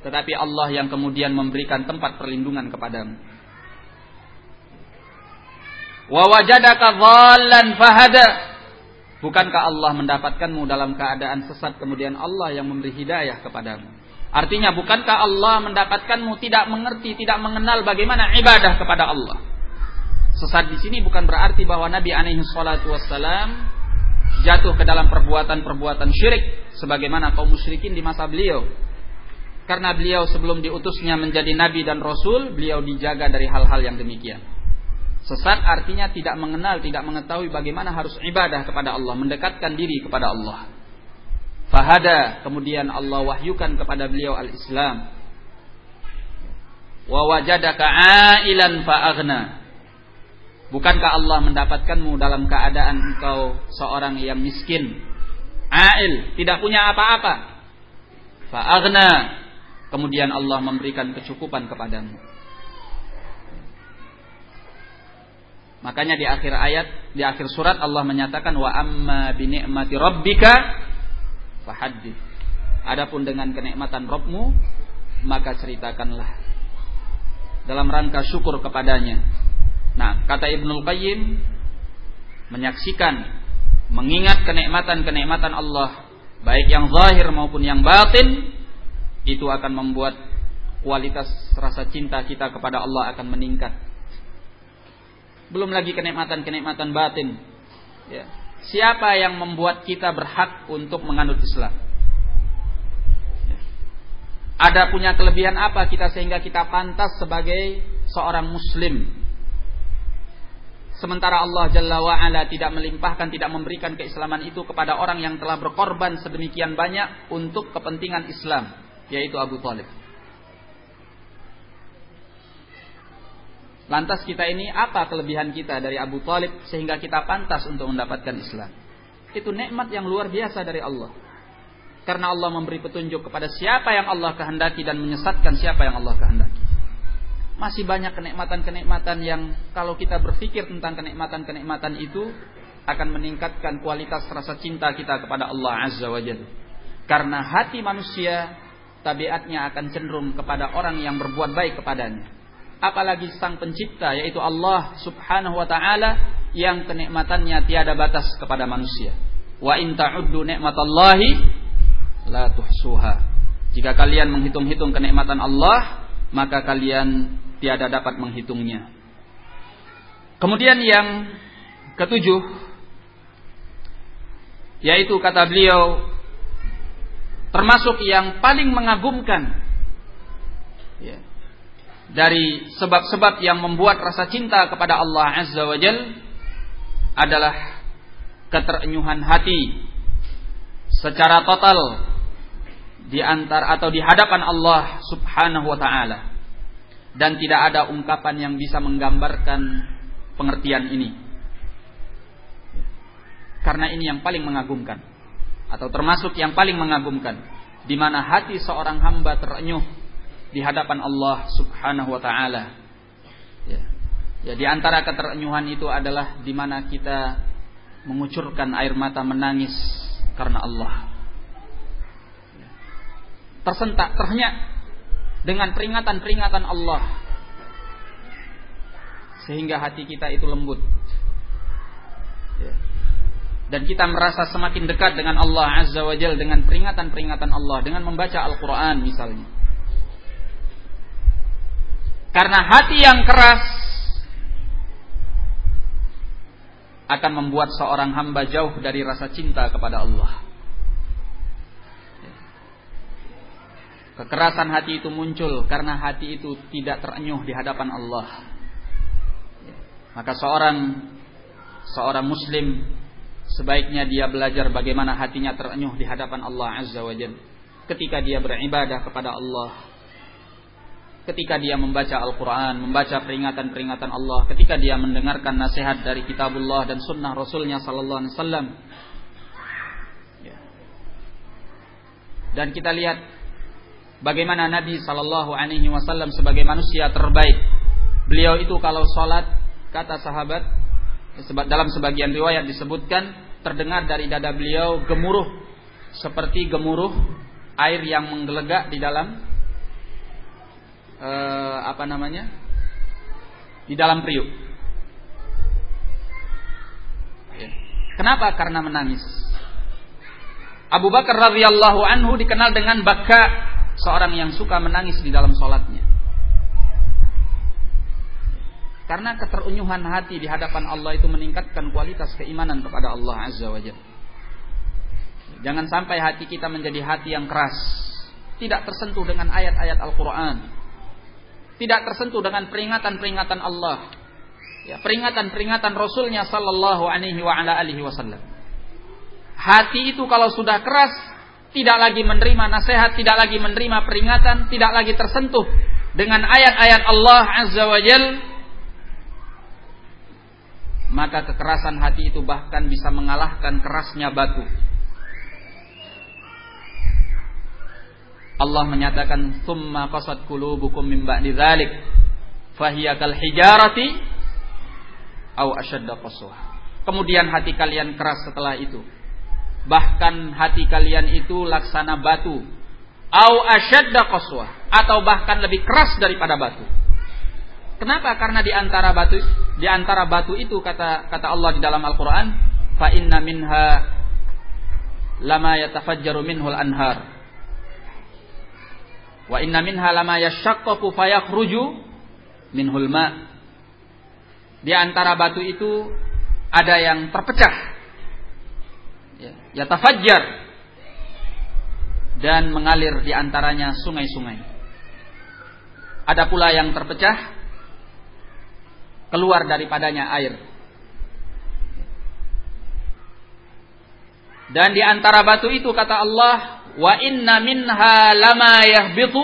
tetapi Allah yang kemudian memberikan tempat perlindungan kepadamu. Wa wajadaka dhallan fahada. Bukankah Allah mendapatkanmu dalam keadaan sesat kemudian Allah yang memberi hidayah kepadamu? Artinya bukankah Allah mendapatkanmu tidak mengerti, tidak mengenal bagaimana ibadah kepada Allah? Sesat di sini bukan berarti bahwa Nabi alaihi salatu wassalam jatuh ke dalam perbuatan-perbuatan syirik sebagaimana kaum musyrikin di masa beliau. Karena beliau sebelum diutusnya menjadi nabi dan rasul, beliau dijaga dari hal-hal yang demikian. Sesat artinya tidak mengenal, tidak mengetahui bagaimana harus ibadah kepada Allah, mendekatkan diri kepada Allah. Fahada, kemudian Allah wahyukan kepada beliau al-Islam. Wa wajadaka ailan fa'aghna. Bukankah Allah mendapatkanmu dalam keadaan engkau seorang yang miskin, ail, tidak punya apa-apa. Fa'aghna, kemudian Allah memberikan kecukupan kepadamu. Makanya di akhir ayat, di akhir surat Allah menyatakan wa amma bi ni'mati rabbika fahaddits. Adapun dengan kenikmatan Rabbmu, maka ceritakanlah dalam rangka syukur kepadanya. Nah, kata Ibnu Qayyim menyaksikan, mengingat kenikmatan-kenikmatan Allah, baik yang zahir maupun yang batin, itu akan membuat kualitas rasa cinta kita kepada Allah akan meningkat belum lagi kenikmatan-kenikmatan batin. Ya. Siapa yang membuat kita berhak untuk menganut Islam? Ya. Ada punya kelebihan apa kita sehingga kita pantas sebagai seorang muslim? Sementara Allah Jalla wa'ala tidak melimpahkan, tidak memberikan keislaman itu kepada orang yang telah berkorban sedemikian banyak untuk kepentingan Islam, yaitu Abu Talib. Lantas kita ini apa kelebihan kita dari Abu Talib sehingga kita pantas untuk mendapatkan Islam? Itu nikmat yang luar biasa dari Allah. Karena Allah memberi petunjuk kepada siapa yang Allah kehendaki dan menyesatkan siapa yang Allah kehendaki. Masih banyak kenikmatan-kenikmatan yang kalau kita berpikir tentang kenikmatan-kenikmatan itu akan meningkatkan kualitas rasa cinta kita kepada Allah Azza wa Jalla. Karena hati manusia tabiatnya akan cenderung kepada orang yang berbuat baik kepadanya apalagi sang pencipta yaitu Allah Subhanahu wa taala yang kenikmatannya tiada batas kepada manusia. Wa in ta'uddu ni'matallahi la tuhsuha. Jika kalian menghitung-hitung kenikmatan Allah, maka kalian tiada dapat menghitungnya. Kemudian yang ketujuh yaitu kata beliau termasuk yang paling mengagumkan ya, dari sebab-sebab yang membuat rasa cinta kepada Allah Azza wa Jal adalah keterenyuhan hati secara total di antar atau di hadapan Allah Subhanahu wa taala. Dan tidak ada ungkapan yang bisa menggambarkan pengertian ini. Karena ini yang paling mengagumkan atau termasuk yang paling mengagumkan di mana hati seorang hamba terenyuh di hadapan Allah Subhanahu wa taala. Ya. ya di antara keterenyuhan itu adalah di mana kita mengucurkan air mata menangis karena Allah. Ya. Tersentak, terhenyak dengan peringatan-peringatan Allah. Sehingga hati kita itu lembut. Ya. Dan kita merasa semakin dekat dengan Allah Azza wa Jal dengan peringatan-peringatan Allah. Dengan membaca Al-Quran misalnya karena hati yang keras akan membuat seorang hamba jauh dari rasa cinta kepada Allah. Kekerasan hati itu muncul karena hati itu tidak terenyuh di hadapan Allah. Maka seorang seorang muslim sebaiknya dia belajar bagaimana hatinya terenyuh di hadapan Allah Azza wa Jalla ketika dia beribadah kepada Allah ketika dia membaca Al-Quran, membaca peringatan-peringatan Allah, ketika dia mendengarkan nasihat dari kitabullah dan sunnah Rasulnya Sallallahu Alaihi Wasallam. Ya. Dan kita lihat bagaimana Nabi Sallallahu Alaihi Wasallam sebagai manusia terbaik. Beliau itu kalau sholat, kata sahabat, dalam sebagian riwayat disebutkan, terdengar dari dada beliau gemuruh seperti gemuruh air yang menggelegak di dalam eh, apa namanya di dalam priuk. Ya. Kenapa? Karena menangis. Abu Bakar radhiyallahu anhu dikenal dengan baka, seorang yang suka menangis di dalam sholatnya. Karena keterunyuhan hati di hadapan Allah itu meningkatkan kualitas keimanan kepada Allah Azza wa Jalla. Jangan sampai hati kita menjadi hati yang keras, tidak tersentuh dengan ayat-ayat Al-Qur'an. Tidak tersentuh dengan peringatan-peringatan Allah. Ya, peringatan-peringatan Rasulnya sallallahu alaihi wa ala alihi wasallam. Hati itu kalau sudah keras, tidak lagi menerima nasihat, tidak lagi menerima peringatan, tidak lagi tersentuh dengan ayat-ayat Allah Azza wa Jalla maka kekerasan hati itu bahkan bisa mengalahkan kerasnya batu. Allah menyatakan summa qasat qulubukum min ba'di dzalik fahiya kal hijarati au ashadda qaswah. Kemudian hati kalian keras setelah itu. Bahkan hati kalian itu laksana batu au ashadda qaswah atau bahkan lebih keras daripada batu. Kenapa? Karena di antara batu di antara batu itu kata kata Allah di dalam Al-Qur'an, fa inna minha lama yatafajjaru minhul anhar. Wa inna minha lama yashaqqaqu fayakhruju minhul ma. Di antara batu itu ada yang terpecah. Ya, yatafajjar dan mengalir di antaranya sungai-sungai. Ada pula yang terpecah keluar daripadanya air. Dan di antara batu itu kata Allah, wa inna minha lama yahbitu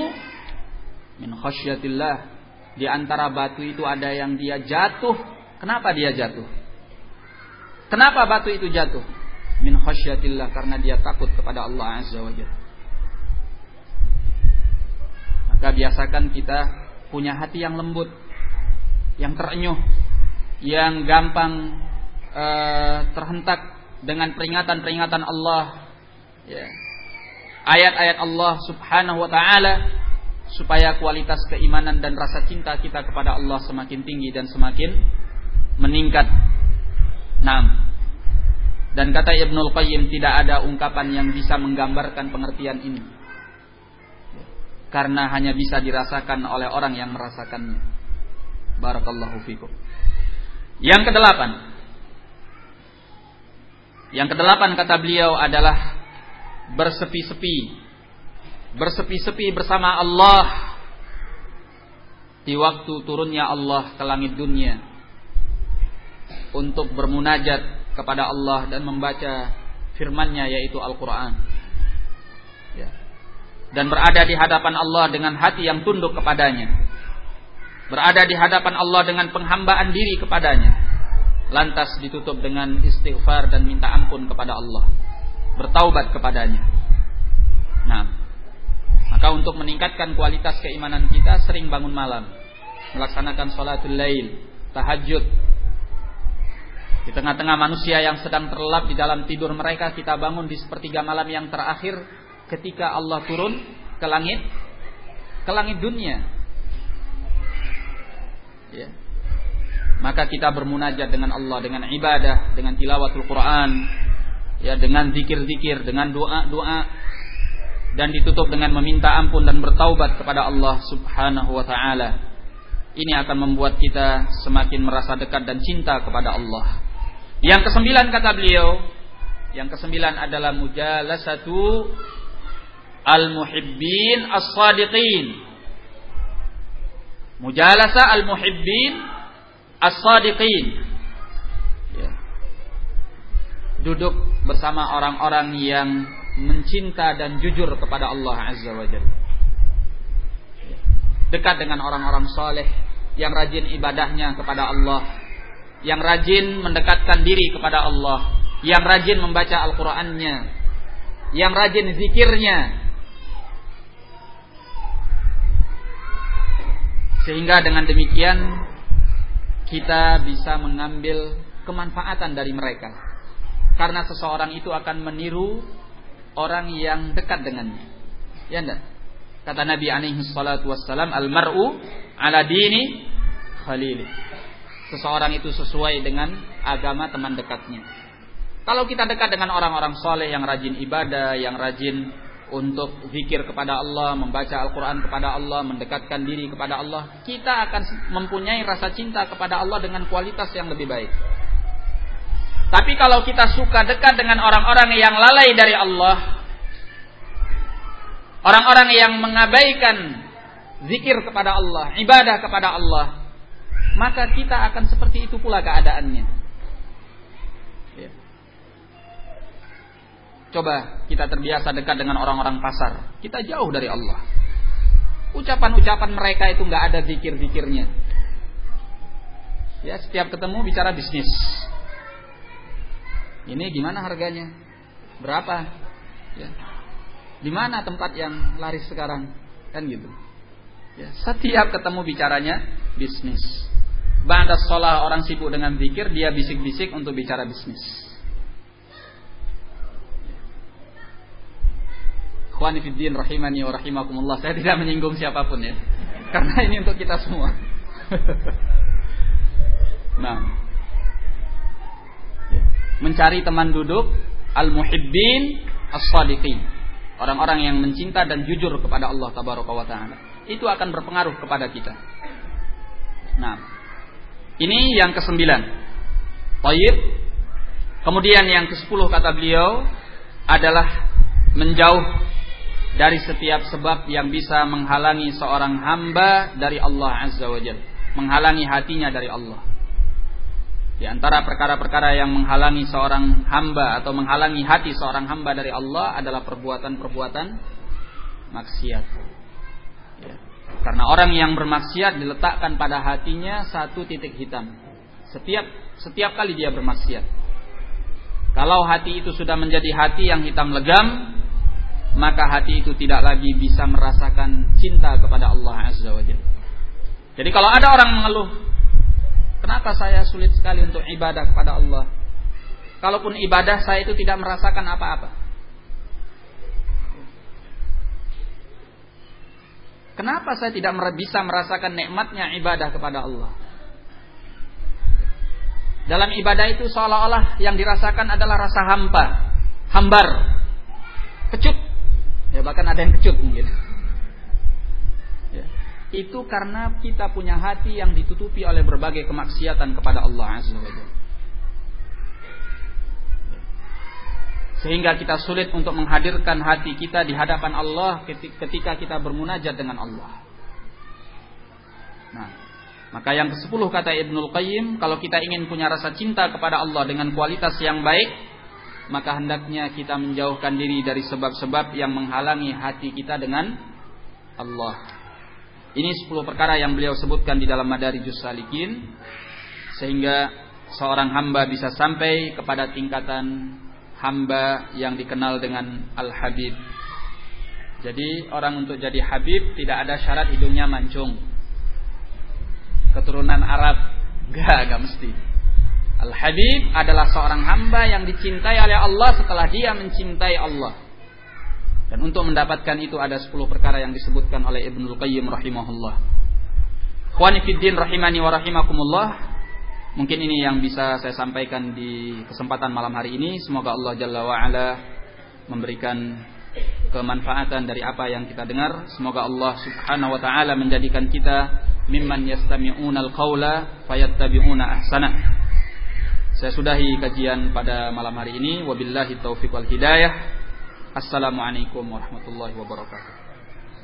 min khasyatillah. Di antara batu itu ada yang dia jatuh. Kenapa dia jatuh? Kenapa batu itu jatuh? Min khasyatillah karena dia takut kepada Allah Azza wa Jalla. Maka biasakan kita punya hati yang lembut, yang terenyuh, yang gampang uh, terhentak dengan peringatan-peringatan Allah, ya. ayat-ayat Allah Subhanahu wa Ta'ala, supaya kualitas keimanan dan rasa cinta kita kepada Allah semakin tinggi dan semakin meningkat. Nah, dan kata Ibnul Qayyim tidak ada ungkapan yang bisa menggambarkan pengertian ini. Karena hanya bisa dirasakan oleh orang yang merasakannya. Barakallahu fikum. Yang kedelapan. Yang kedelapan kata beliau adalah bersepi-sepi. Bersepi-sepi bersama Allah di waktu turunnya Allah ke langit dunia untuk bermunajat kepada Allah dan membaca firman-Nya yaitu Al-Qur'an. Ya. Dan berada di hadapan Allah dengan hati yang tunduk kepadanya berada di hadapan Allah dengan penghambaan diri kepadanya lantas ditutup dengan istighfar dan minta ampun kepada Allah bertaubat kepadanya. Nah maka untuk meningkatkan kualitas keimanan kita sering bangun malam melaksanakan salatul lail tahajud. Di tengah-tengah manusia yang sedang terlelap di dalam tidur mereka kita bangun di sepertiga malam yang terakhir ketika Allah turun ke langit ke langit dunia ya. Maka kita bermunajat dengan Allah dengan ibadah, dengan tilawatul Quran, ya dengan zikir-zikir, dengan doa-doa dan ditutup dengan meminta ampun dan bertaubat kepada Allah Subhanahu wa taala. Ini akan membuat kita semakin merasa dekat dan cinta kepada Allah. Yang kesembilan kata beliau, yang kesembilan adalah mujalasatu al-muhibbin as-sadiqin Mujalasa al-muhibbin as-sadiqin. Ya. Duduk bersama orang-orang yang mencinta dan jujur kepada Allah Azza wa Jalla. Ya. Dekat dengan orang-orang soleh yang rajin ibadahnya kepada Allah, yang rajin mendekatkan diri kepada Allah, yang rajin membaca Al-Qur'annya, yang rajin zikirnya, Sehingga dengan demikian kita bisa mengambil kemanfaatan dari mereka. Karena seseorang itu akan meniru orang yang dekat dengannya. Ya enggak? Kata Nabi alaihi salatu wassalam, "Al-mar'u ala dini khalili." Seseorang itu sesuai dengan agama teman dekatnya. Kalau kita dekat dengan orang-orang soleh yang rajin ibadah, yang rajin untuk zikir kepada Allah, membaca Al-Quran kepada Allah, mendekatkan diri kepada Allah, kita akan mempunyai rasa cinta kepada Allah dengan kualitas yang lebih baik. Tapi kalau kita suka dekat dengan orang-orang yang lalai dari Allah, orang-orang yang mengabaikan zikir kepada Allah, ibadah kepada Allah, maka kita akan seperti itu pula keadaannya. Coba kita terbiasa dekat dengan orang-orang pasar. Kita jauh dari Allah. Ucapan-ucapan mereka itu nggak ada zikir-zikirnya. Ya, setiap ketemu bicara bisnis. Ini gimana harganya? Berapa? Ya. Di mana tempat yang laris sekarang? Kan gitu. Ya, setiap ketemu bicaranya bisnis. Ba'da sholat orang sibuk dengan zikir, dia bisik-bisik untuk bicara bisnis. Khwani fiddin rahimani wa rahimakumullah. Saya tidak menyinggung siapa pun ya. Karena ini untuk kita semua. nah. Mencari teman duduk al-muhibbin as-sadiqin. Orang-orang yang mencinta dan jujur kepada Allah tabaraka wa taala. Itu akan berpengaruh kepada kita. Nah. Ini yang kesembilan. Tayyib. Kemudian yang ke sepuluh kata beliau adalah menjauh dari setiap sebab yang bisa menghalangi seorang hamba dari Allah Azza wa Jalla, menghalangi hatinya dari Allah. Di antara perkara-perkara yang menghalangi seorang hamba atau menghalangi hati seorang hamba dari Allah adalah perbuatan-perbuatan maksiat. Ya. Karena orang yang bermaksiat diletakkan pada hatinya satu titik hitam. Setiap setiap kali dia bermaksiat. Kalau hati itu sudah menjadi hati yang hitam legam, maka hati itu tidak lagi bisa merasakan cinta kepada Allah Azza wa. Jadi kalau ada orang mengeluh, kenapa saya sulit sekali untuk ibadah kepada Allah? Kalaupun ibadah saya itu tidak merasakan apa-apa. Kenapa saya tidak bisa merasakan nikmatnya ibadah kepada Allah? Dalam ibadah itu seolah-olah yang dirasakan adalah rasa hampa, hambar, kecut, Ya bahkan ada yang kecut mungkin. Ya. Itu karena kita punya hati yang ditutupi oleh berbagai kemaksiatan kepada Allah Azza Sehingga kita sulit untuk menghadirkan hati kita di hadapan Allah ketika kita bermunajat dengan Allah. Nah, maka yang ke-10 kata Ibnul Qayyim, kalau kita ingin punya rasa cinta kepada Allah dengan kualitas yang baik, maka hendaknya kita menjauhkan diri dari sebab-sebab yang menghalangi hati kita dengan Allah. Ini 10 perkara yang beliau sebutkan di dalam Madarijus Salikin sehingga seorang hamba bisa sampai kepada tingkatan hamba yang dikenal dengan Al-Habib. Jadi orang untuk jadi habib tidak ada syarat hidungnya mancung. Keturunan Arab, gak, gak mesti. Al-Habib adalah seorang hamba yang dicintai oleh Allah setelah dia mencintai Allah. Dan untuk mendapatkan itu ada 10 perkara yang disebutkan oleh Ibnul Qayyim rahimahullah. Khwani fiddin rahimani wa rahimakumullah. Mungkin ini yang bisa saya sampaikan di kesempatan malam hari ini. Semoga Allah Jalla wa ala memberikan kemanfaatan dari apa yang kita dengar. Semoga Allah Subhanahu wa taala menjadikan kita mimman yastami'una al-qaula fayattabi'una ahsana. Saya sudahi kajian pada malam hari ini. Wabillahi taufiq wal hidayah. Assalamualaikum warahmatullahi wabarakatuh.